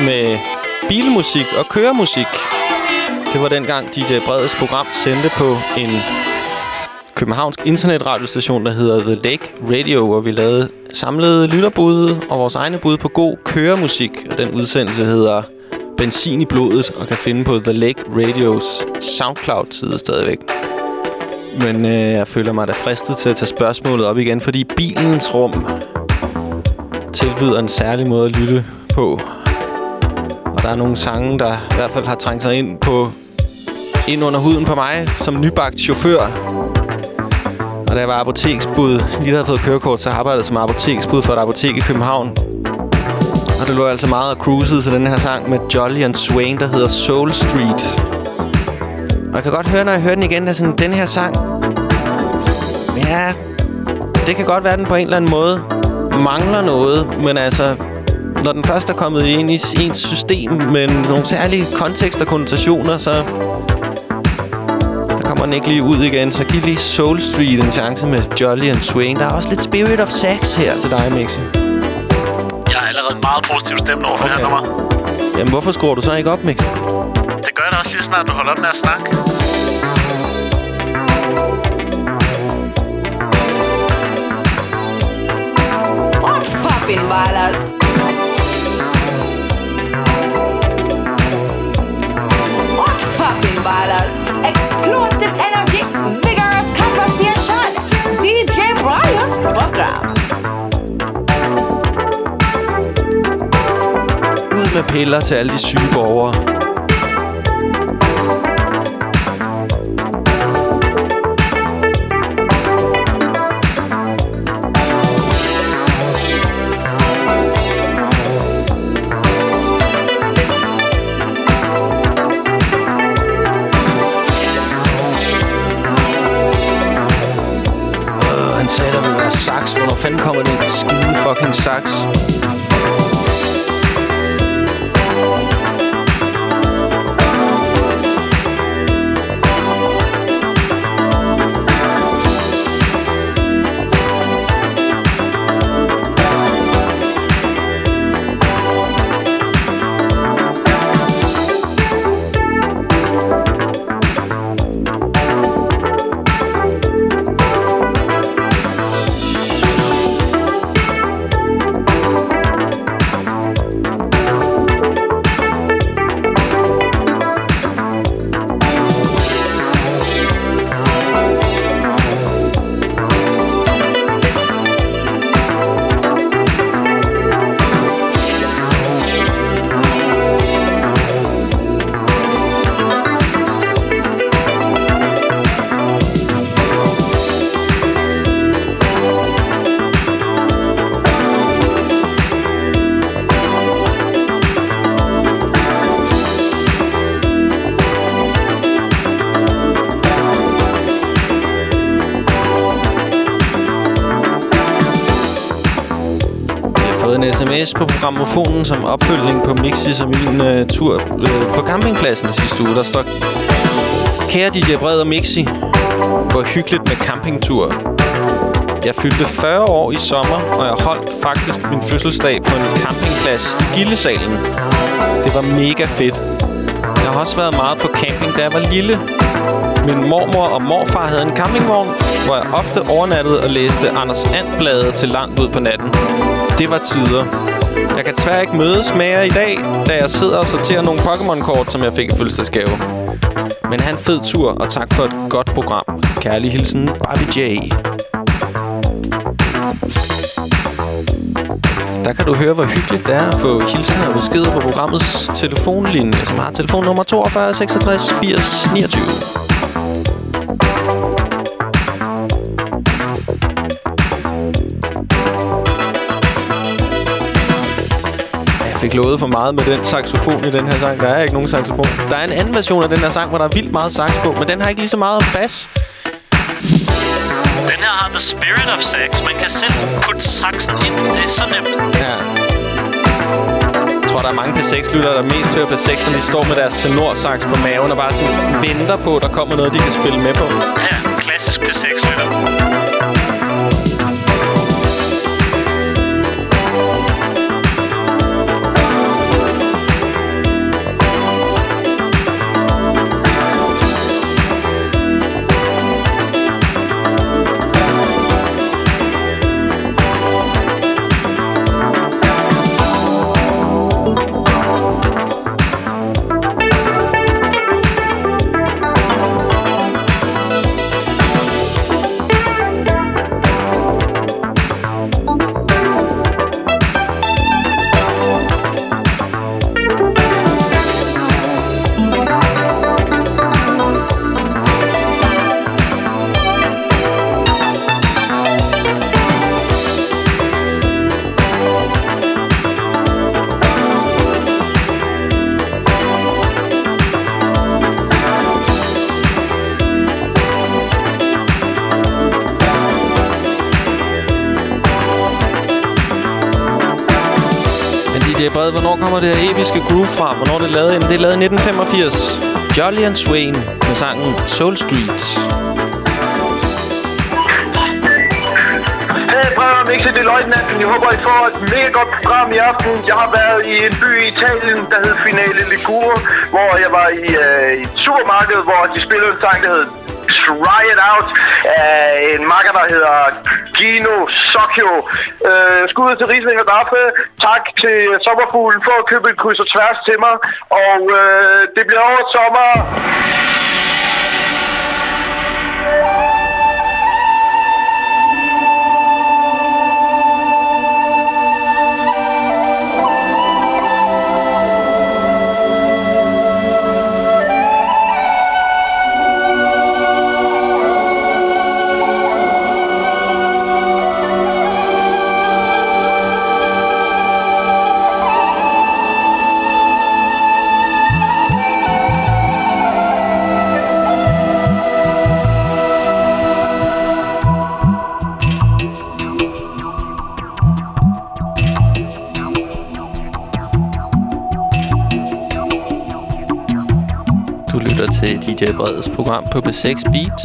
med bilmusik og køremusik. Det var dengang DJ Breds program sendte på en københavnsk internetradiostation, der hedder The Lake Radio, hvor vi lavede samlede lytterbud og vores egne bud på god køremusik. Og den udsendelse hedder Benzin i blodet og kan finde på The Lake Radios SoundCloud-side stadigvæk. Men øh, jeg føler mig da fristet til at tage spørgsmålet op igen, fordi bilens rum tilbyder en særlig måde at lytte på. Og der er nogle sange, der i hvert fald har trængt sig ind på ind under huden på mig som nybagt chauffør. Og da jeg var apoteksbud, lige da havde fået kørekort, så arbejdede jeg som apoteksbud for et apotek i København. Og det lå altså meget at cruisede til den her sang med Jolly and Swain, der hedder Soul Street. Og jeg kan godt høre, når jeg hører den igen, at sådan, den her sang... Ja, det kan godt være, den på en eller anden måde mangler noget, men altså, når den først er kommet ind i ens system med nogle særlige kontekst og konnotationer, så der kommer den ikke lige ud igen. Så giv lige Soul Street en chance med Jolly and Swing. Der er også lidt Spirit of Sax her til dig, Mixi. Jeg er allerede meget positivt stemt over for okay. det her nummer. Jamen, hvorfor skruer du så ikke op, Mixi? Det gør jeg da også lige snart, du holder op med at snakke. What's poppin', ballers? What's poppin', ballers? Explosive energy, vigorous conversation. DJ Brian's program. Ud med piller til alle de syge borgere. Fanden kommer det skide fucking sax? På programmofonen som opfølgning på Mixis og min øh, tur øh, på campingpladsen sidste uge. Der står, Kære DJ Bred og Mixi, hvor hyggeligt med campingtur. Jeg fyldte 40 år i sommer, og jeg holdt faktisk min fødselsdag på en campingplads i Gildesalen. Det var mega fedt. Jeg har også været meget på camping, da jeg var lille. Min mormor og morfar havde en campingvogn, hvor jeg ofte overnattede og læste Anders And-bladet til langt ud på natten. Det var tider. Jeg kan desværre ikke mødes med jer i dag, da jeg sidder og sorterer nogle Pokémon-kort, som jeg fik i fødselsdagsgave. Men han en fed tur, og tak for et godt program. Kærlig hilsen, Barbie J. Der kan du høre, hvor hyggeligt det er at få hilsener og beskeder på programmets telefonlinje, som har telefonnummer 42 66 80 29. Lovet for meget med den saxofon i den her sang. Der er ikke nogen saxofon. Der er en anden version af den her sang, hvor der er vildt meget sax på, men den har ikke lige så meget bas. Den her har the spirit of sex. Man kan selv putte saxen ind. Det er så nemt. Ja. Jeg tror, der er mange P6-lyttere, der mest hører P6, når de står med deres tenorsax på maven og bare sådan venter på, at der kommer noget, de kan spille med på. Ja, klassisk P6-lytter. Kommer det her episke groove fra? Hvornår er det lavet? Jamen, det er lavet i 1985. Jolly and Swain med sangen Soul Street. Hey, Bremer Mixi, det er løjtnanten. Jeg håber, I får et mega godt program i aften. Jeg har været i en by i Italien, der hed Finale Ligure, hvor jeg var i, øh, et supermarked, hvor de spillede en sang, der hed Try It Out af en makker, der hedder Gino Socchio. Øh, skud til Riesling og Daffe. Tak til Sommerfuglen for at købe et kryds og tværs til mig. Og øh, det bliver over sommer. Breds program på B6 Beat.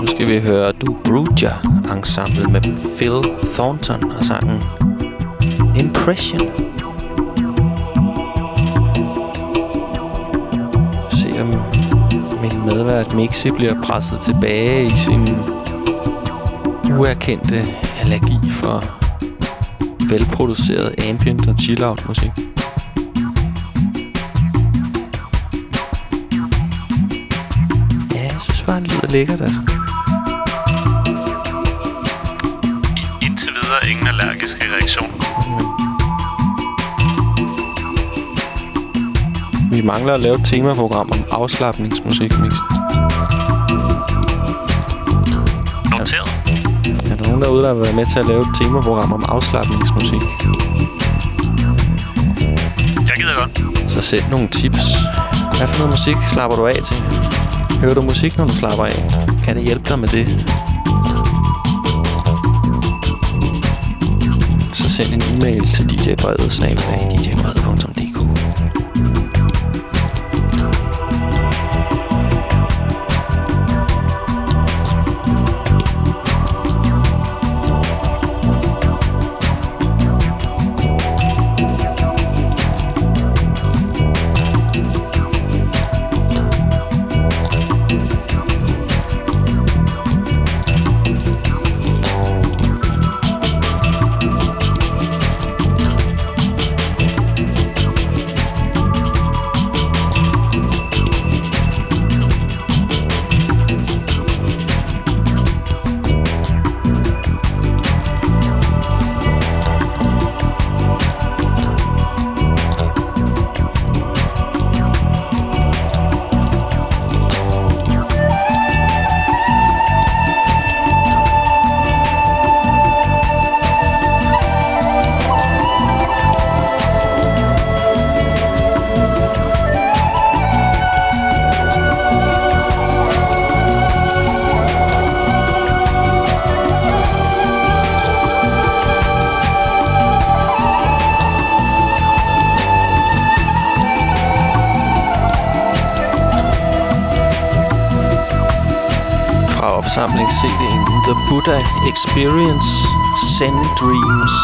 Nu skal vi høre Du Bruja ensemble med Phil Thornton og sangen Impression. Se om min medvært Mixi bliver presset tilbage i sin uerkendte allergi for velproduceret ambient og chill-out musik. Lækkert, altså. Indtil videre ingen allergiske reaktion. Vi mangler at lave et temaprogram om afslappningsmusik, Mix. Noteret. Er der nogen derude, der vil være med til at lave et temaprogram om afslappningsmusik? Jeg gider godt. Så send nogle tips. Hvad for noget musik slapper du af til? Hører du musik, når du slapper af? Kan det hjælpe dig med det? Så send en e-mail til djbrede.dk Buddha Experience Zen Dreams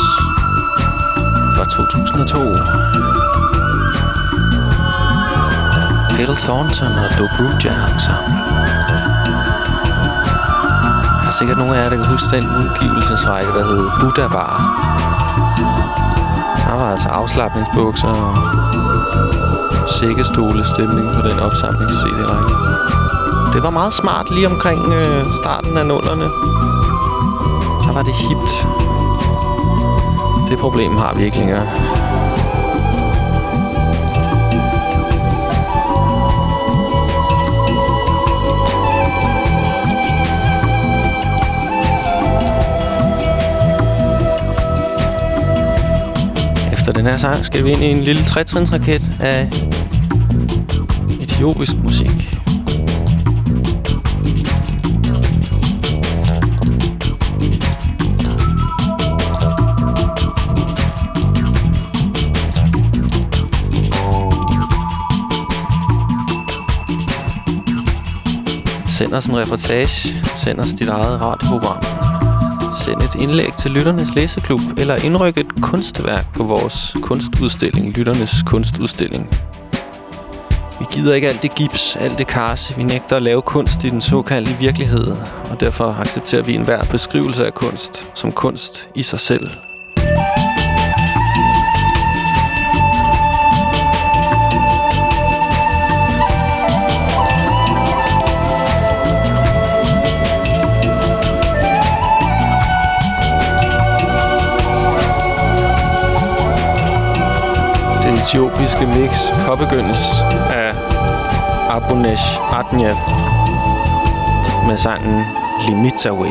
fra 2002. Phil Thornton og Dobruja Ensemble. Der er sikkert nogle af jer, der kan huske den udgivelsesrække, der hed Buddha Bar. Der var altså afslappningsbukser og sækkestolestemning på den opsamlings-CD-række. Det var meget smart lige omkring øh, starten af nullerne. Var det hipt. Det problem har vi ikke længere. Efter den her sang skal vi ind i en lille trætrinsraket af etiopisk musik. Send os en reportage. Send os dit eget radioprogram. Send et indlæg til Lytternes Læseklub, eller indryk et kunstværk på vores kunstudstilling, Lytternes Kunstudstilling. Vi gider ikke alt det gips, alt det karse. Vi nægter at lave kunst i den såkaldte virkelighed, og derfor accepterer vi enhver beskrivelse af kunst som kunst i sig selv. Det etiopiske mix påbegyndes af Abunesh Adnyev med sangen Limitaway.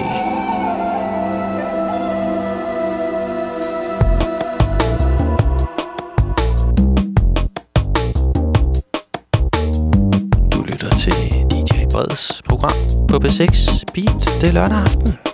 Du lytter til DJ Breds program på B6 Beat. Det er lørdag aften.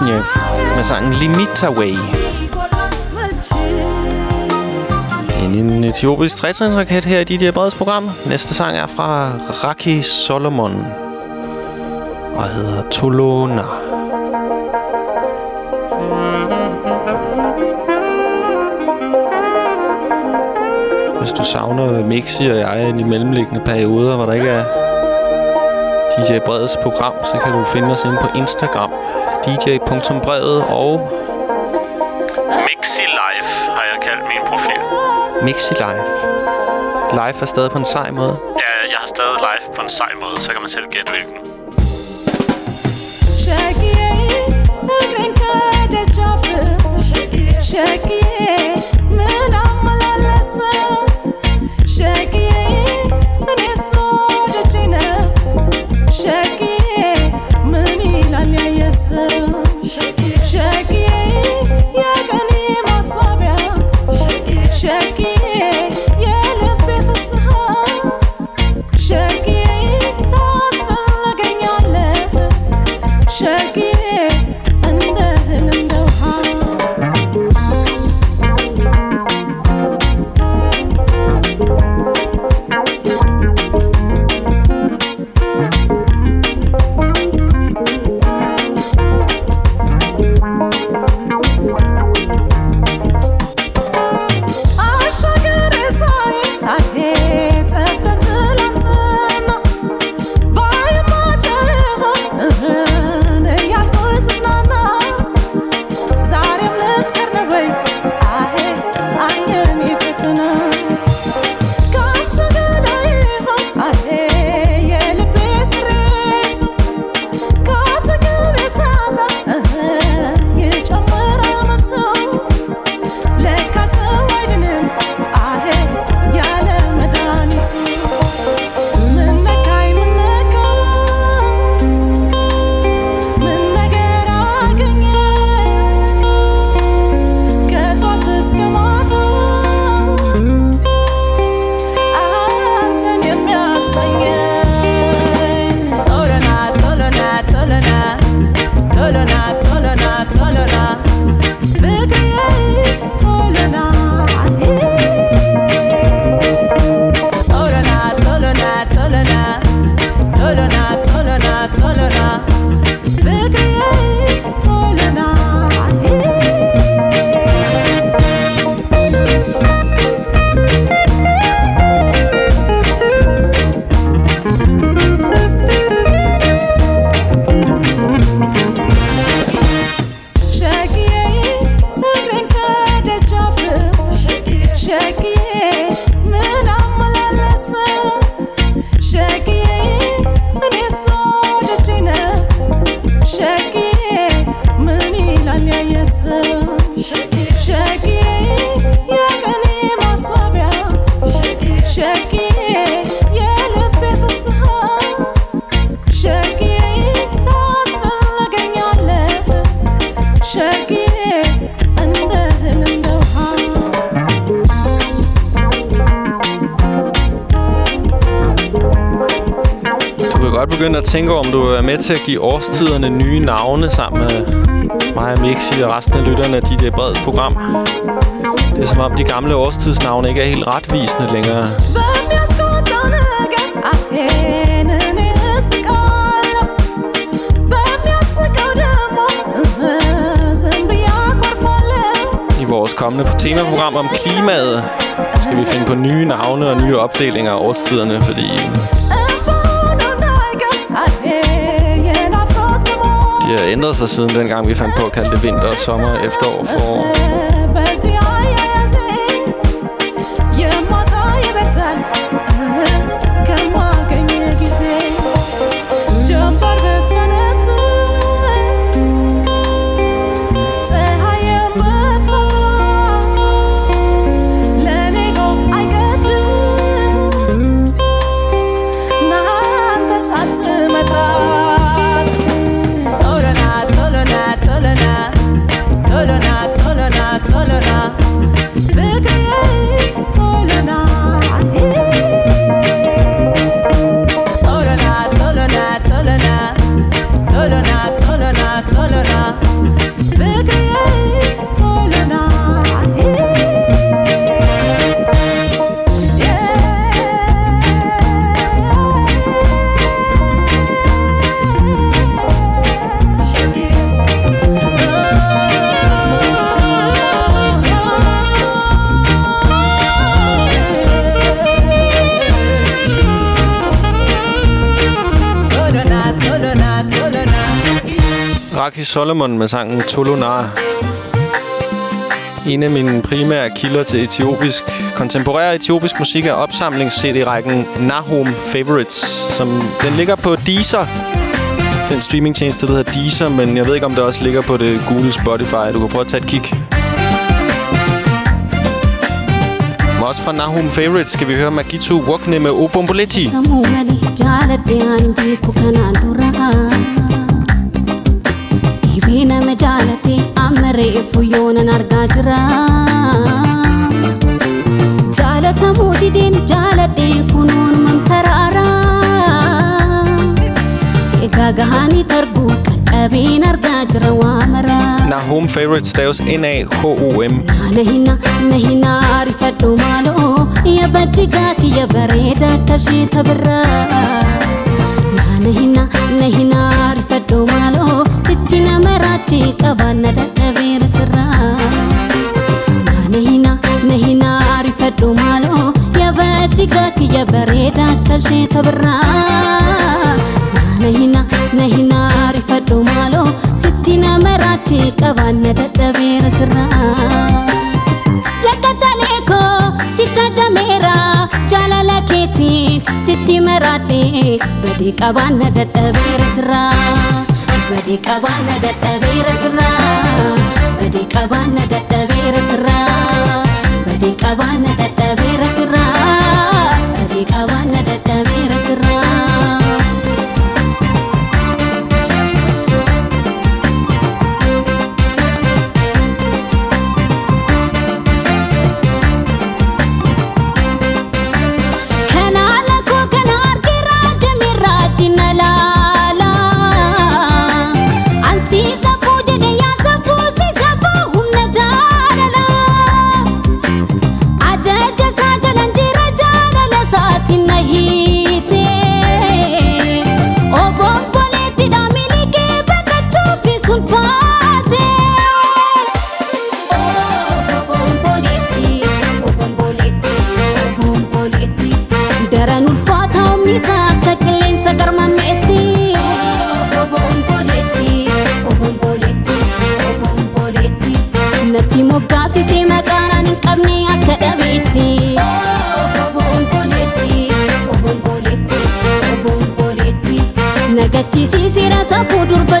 Abonesh med sangen Limitaway. En, en etiopisk trætrinsraket her i DJ øh, Breds program. Næste sang er fra Raki Solomon og hedder Tolona. Hvis du savner Mixi og jeg i de mellemliggende perioder, hvor der ikke er DJ Breds program, så kan du finde os inde på Instagram dj.brevet og... Mixi Life har jeg kaldt min profil. Mixi Life. Life er stadig på en sej måde. Ja, jeg har stadig live på en sej måde, så kan man selv gætte hvilken. Shakiye, begyndt at tænke om du er med til at give årstiderne nye navne sammen med mig og Mixi og resten af lytterne af DJ Breds program. Det er som om de gamle årstidsnavne ikke er helt retvisende længere. I vores kommende temaprogram om klimaet skal vi finde på nye navne og nye opdelinger af årstiderne, fordi ændret sig siden dengang, vi fandt på at kalde det vinter, sommer, efterår, forår. Raki Solomon med sangen Tolonar. En af mine primære kilder til etiopisk, kontemporær etiopisk musik er opsamlings-CD-rækken Nahum Favorites, som den ligger på Deezer. Den streamingtjeneste, der hedder Deezer, men jeg ved ikke, om det også ligger på det Google Spotify. Du kan prøve at tage et kig. Men også fra Nahum Favorites skal vi høre Magitu Wokne med Obomboleti. Samuudhani Ofii nama jaalate amma reefu yoonan argaa jira. Jaalatamuu dideen jaaladhee kunuun mamtaraara. Egaa gahaanii darbuu qaqqabeen argaa jira waamara. Nahum Favorite Styles NAHOUM. Naana hina na hina arifadhu maaloo yabbachi gaati yabareeda akkashee tabirra. Naana hina na hina. ቺ ቀባነደ ነቤር ስራ። ናነሂና ነሂና ሪፈዱ ማሎ የበጅጋ ክየበሬዳ ከሼ ተብራ። ናነሂና ነሂና ሪፈዱ ማሎ ስቲነ መራቺ ቀባነደ ደቤር ስራ። ለቀተሌኮ ሲታጀሜራ ጃላላ ኬቲን ስራ። Badi kabana dadhabe rasirraa Badi kabana dadhabe rasirraa Badi kabana taasisii maqaanaan hin qabne akka dhabeetti. Nagachiisii seera safuu durba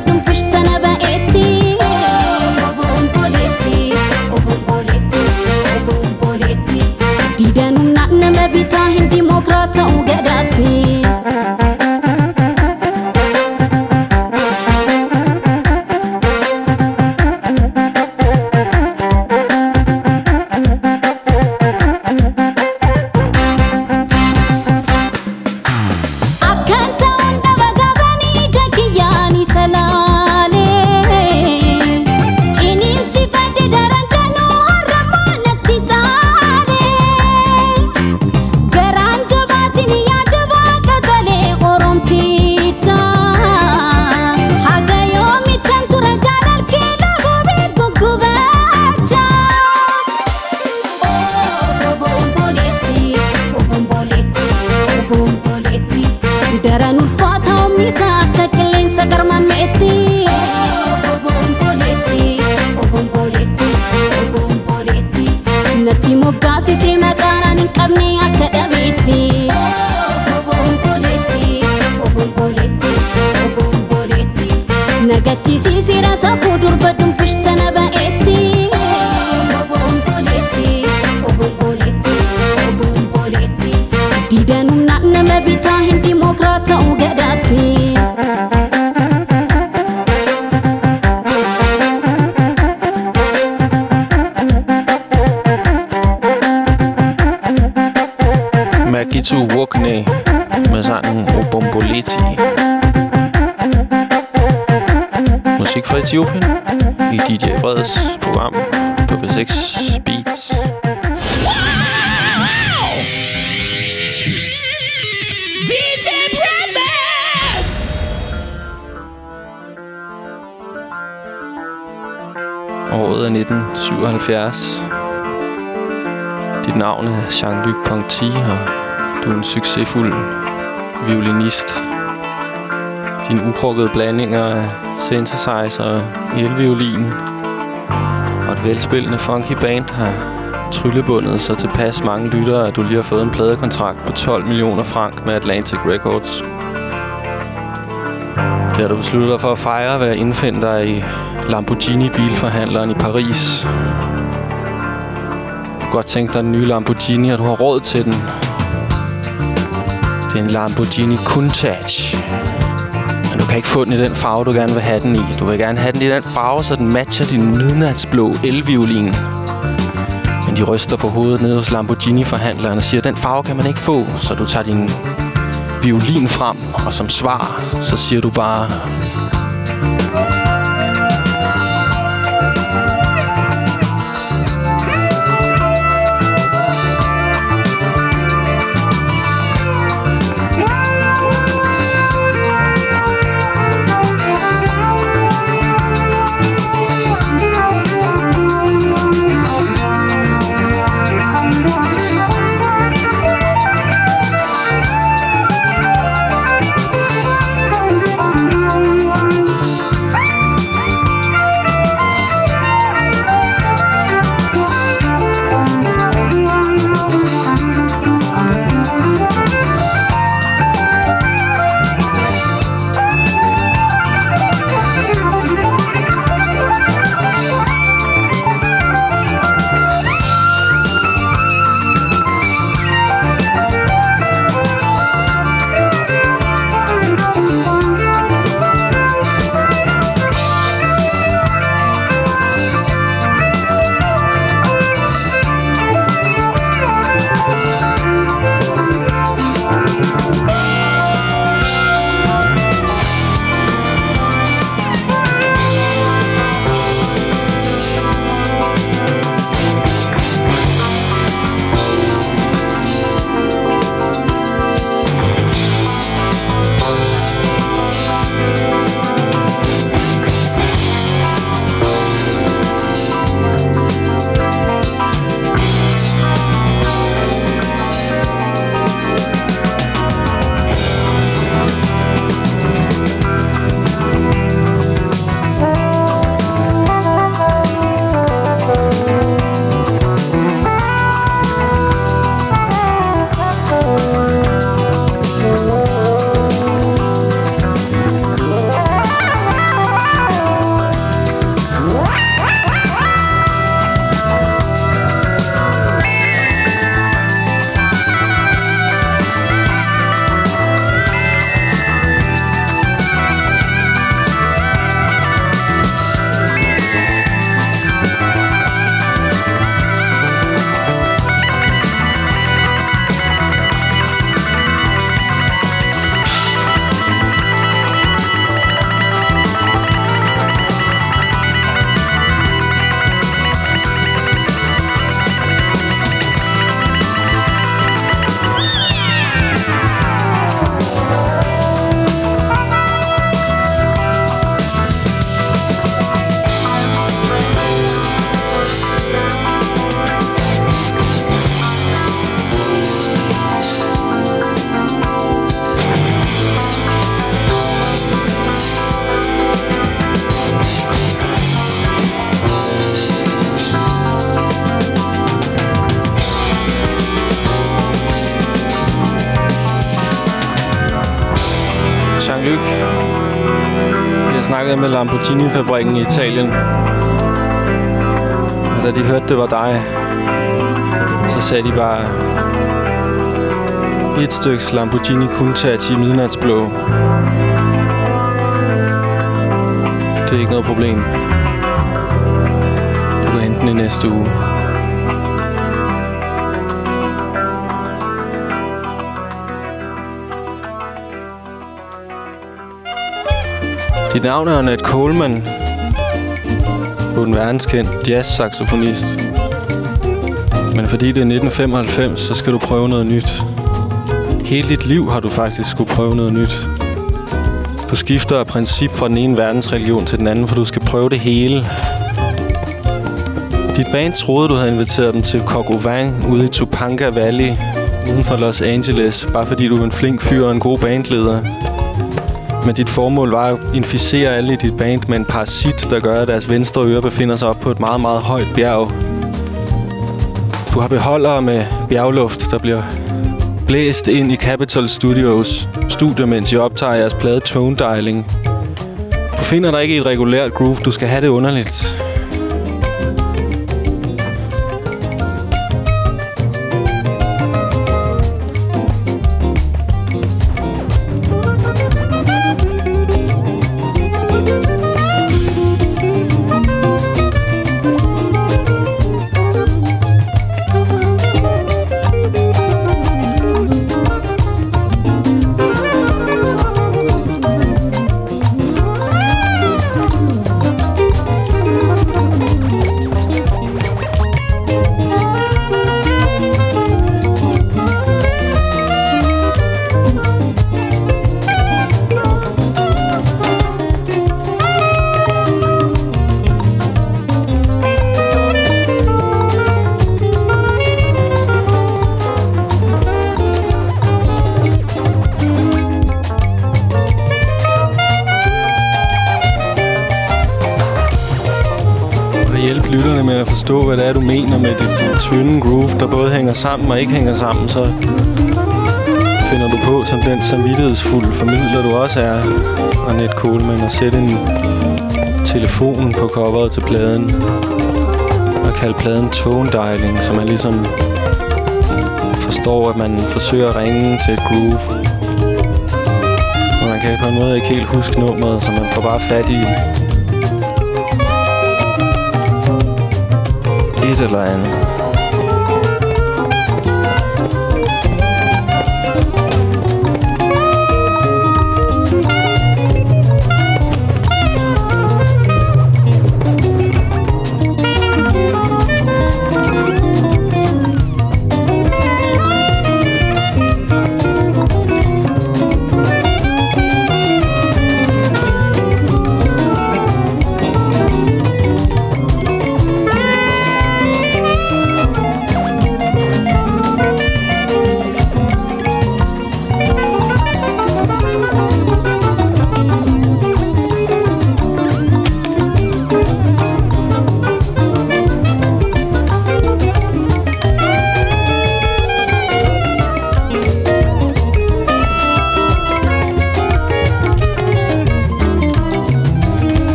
Jean-Luc Ponty, og du er en succesfuld violinist. Dine ukrukkede blandinger af synthesizer, og elviolin og et velspillende funky band har tryllebundet så tilpas mange lyttere, at du lige har fået en pladekontrakt på 12 millioner frank med Atlantic Records. Det har du besluttet dig for at fejre ved at indfinde dig i Lamborghini-bilforhandleren i Paris. Kunne godt tænke dig den nye Lamborghini, og du har råd til den. Det er en Lamborghini Countach. Men du kan ikke få den i den farve, du gerne vil have den i. Du vil gerne have den i den farve, så den matcher din midnatsblå elviolin. Men de ryster på hovedet nede hos Lamborghini-forhandleren og siger, den farve kan man ikke få, så du tager din violin frem, og som svar, så siger du bare... snakkede med Lamborghini-fabrikken i Italien. Og da de hørte, det var dig, så sagde de bare... Et stykke Lamborghini Countach i midnatsblå. Det er ikke noget problem. Du kan hente den i næste uge. Dit navn er Annette Coleman. Du er en verdenskendt jazz-saxofonist. Men fordi det er 1995, så skal du prøve noget nyt. Hele dit liv har du faktisk skulle prøve noget nyt. Du skifter af princip fra den ene verdensreligion til den anden, for du skal prøve det hele. Dit band troede, du havde inviteret dem til Kokovang ude i Topanga Valley uden for Los Angeles, bare fordi du er en flink fyr og en god bandleder. Men dit formål var at inficere alle i dit band med en parasit, der gør, at deres venstre øre befinder sig op på et meget, meget højt bjerg. Du har beholdere med bjergluft, der bliver blæst ind i Capitol Studios studio, mens I optager jeres plade Tone Dialing. Du finder dig ikke i et regulært groove. Du skal have det underligt. Tynde groove, der både hænger sammen og ikke hænger sammen, så finder du på som den samvittighedsfulde formidler, du også er, Annette Kohlmann, at sætte en telefon på coveret til pladen og kalde pladen Tone Dialing, så man ligesom forstår, at man forsøger at ringe til et groove. Og man kan på en måde ikke helt huske nummeret, så man får bare fat i et eller andet.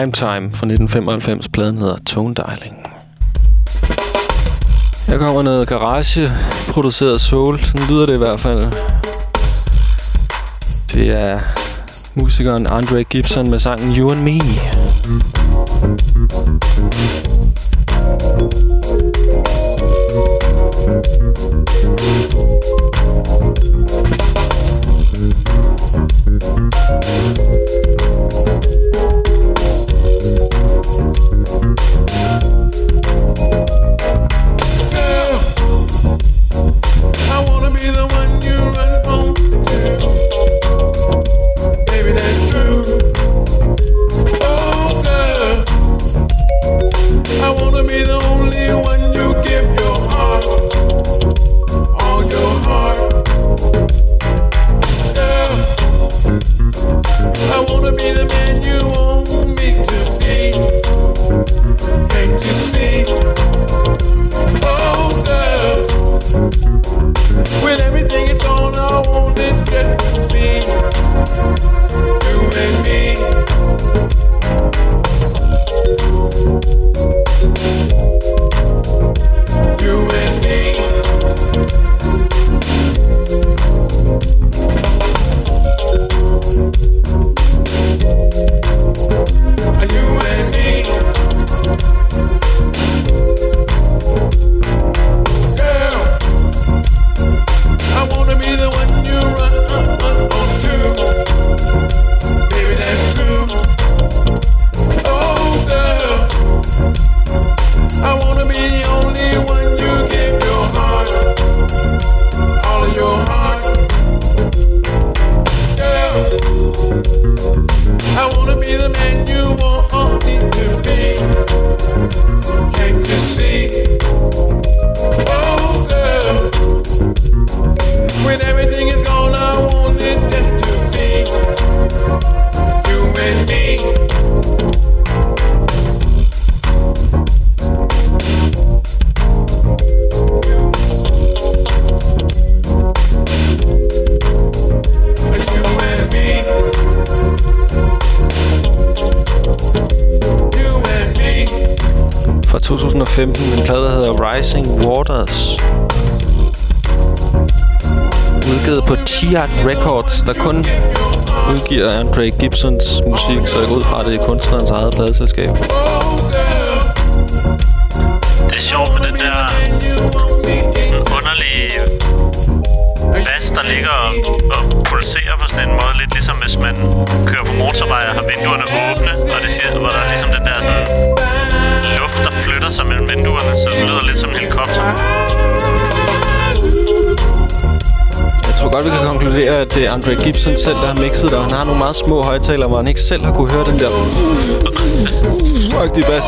Prime Time fra 1995. Pladen hedder Tone Dialing. Her kommer noget garage produceret soul. Sådan lyder det i hvert fald. Det er musikeren Andre Gibson med sangen You and Me. Udgivet på Tiat Records, der kun udgiver Andre Gibsons musik, så jeg går ud fra, at det er kunstnerens eget pladeselskab. Det er sjovt med den der sådan underlige bas, der ligger og, og pulserer på sådan en måde. Lidt ligesom hvis man kører på motorvej og har vinduerne åbne, og det siger, hvor der er ligesom den der sådan luft, der flytter sig mellem vinduerne, så det lyder lidt som en helikopter. Jeg tror godt, vi kan konkludere, at det er Andre Gibson selv, der har mixet det, og han har nogle meget små højtalere, hvor han ikke selv har kunne høre den der... Fuck, de bas.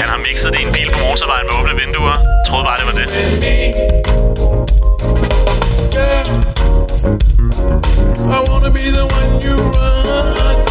Han har mixet det i en bil på motorvejen med åbne vinduer. Jeg troede bare, det var det. I wanna be the one you. Run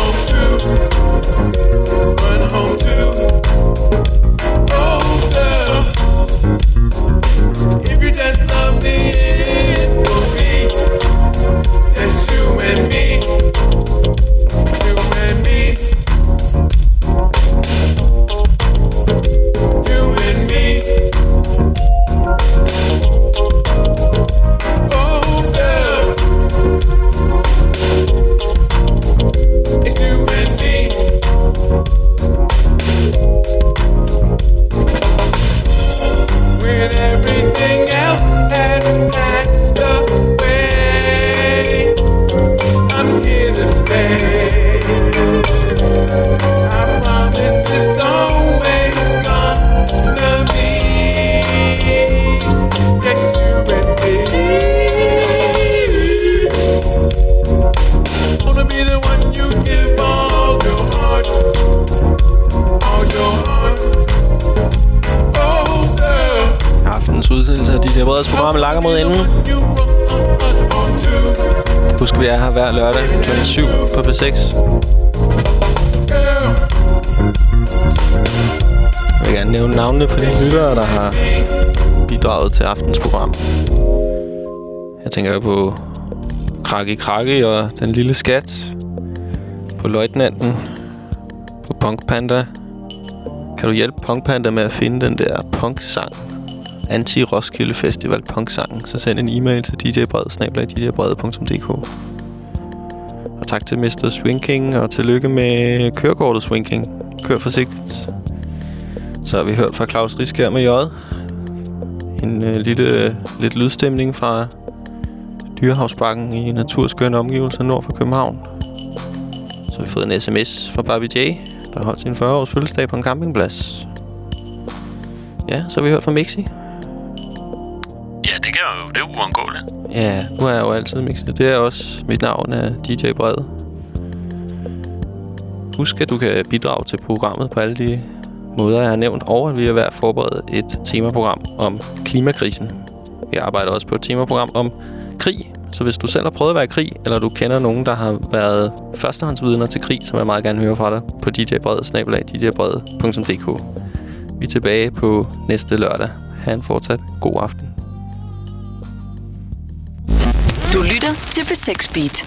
DJ Breds Langer mod enden. Husk, vi er her hver lørdag kl. 7 på B6. Jeg vil gerne nævne navnene på de lyttere, der har bidraget til aftens program. Jeg tænker på Krakke Krakke og Den Lille Skat. På Løjtnanten. På Punk Panda. Kan du hjælpe Punk Panda med at finde den der punk-sang? Anti-Roskilde Festival punk-sangen, så send en e-mail til djbred.dk Og tak til Mr. Swinking, og tillykke med kørekortet Swinking. Kør forsigtigt. Så har vi hørt fra Claus Riskær med J. En øh, lille, lidt lydstemning fra Dyrehavsbakken i naturskønne omgivelser nord for København. Så har vi fået en sms fra Barbie J, der holdt sin 40-års fødselsdag på en campingplads. Ja, så har vi hørt fra Mixi. Det jo. Det er uundgåeligt. Ja, nu er jeg jo altid mixet. Det er også mit navn er DJ Brede. Husk, at du kan bidrage til programmet på alle de måder, jeg har nævnt, og at vi er ved at forberede et temaprogram om klimakrisen. Vi arbejder også på et temaprogram om krig. Så hvis du selv har prøvet at være i krig, eller du kender nogen, der har været førstehåndsvidner til krig, så vil jeg meget gerne høre fra dig på djbrede.dk. Vi er tilbage på næste lørdag. Ha' en fortsat god aften. Du lytter til B6 Beat.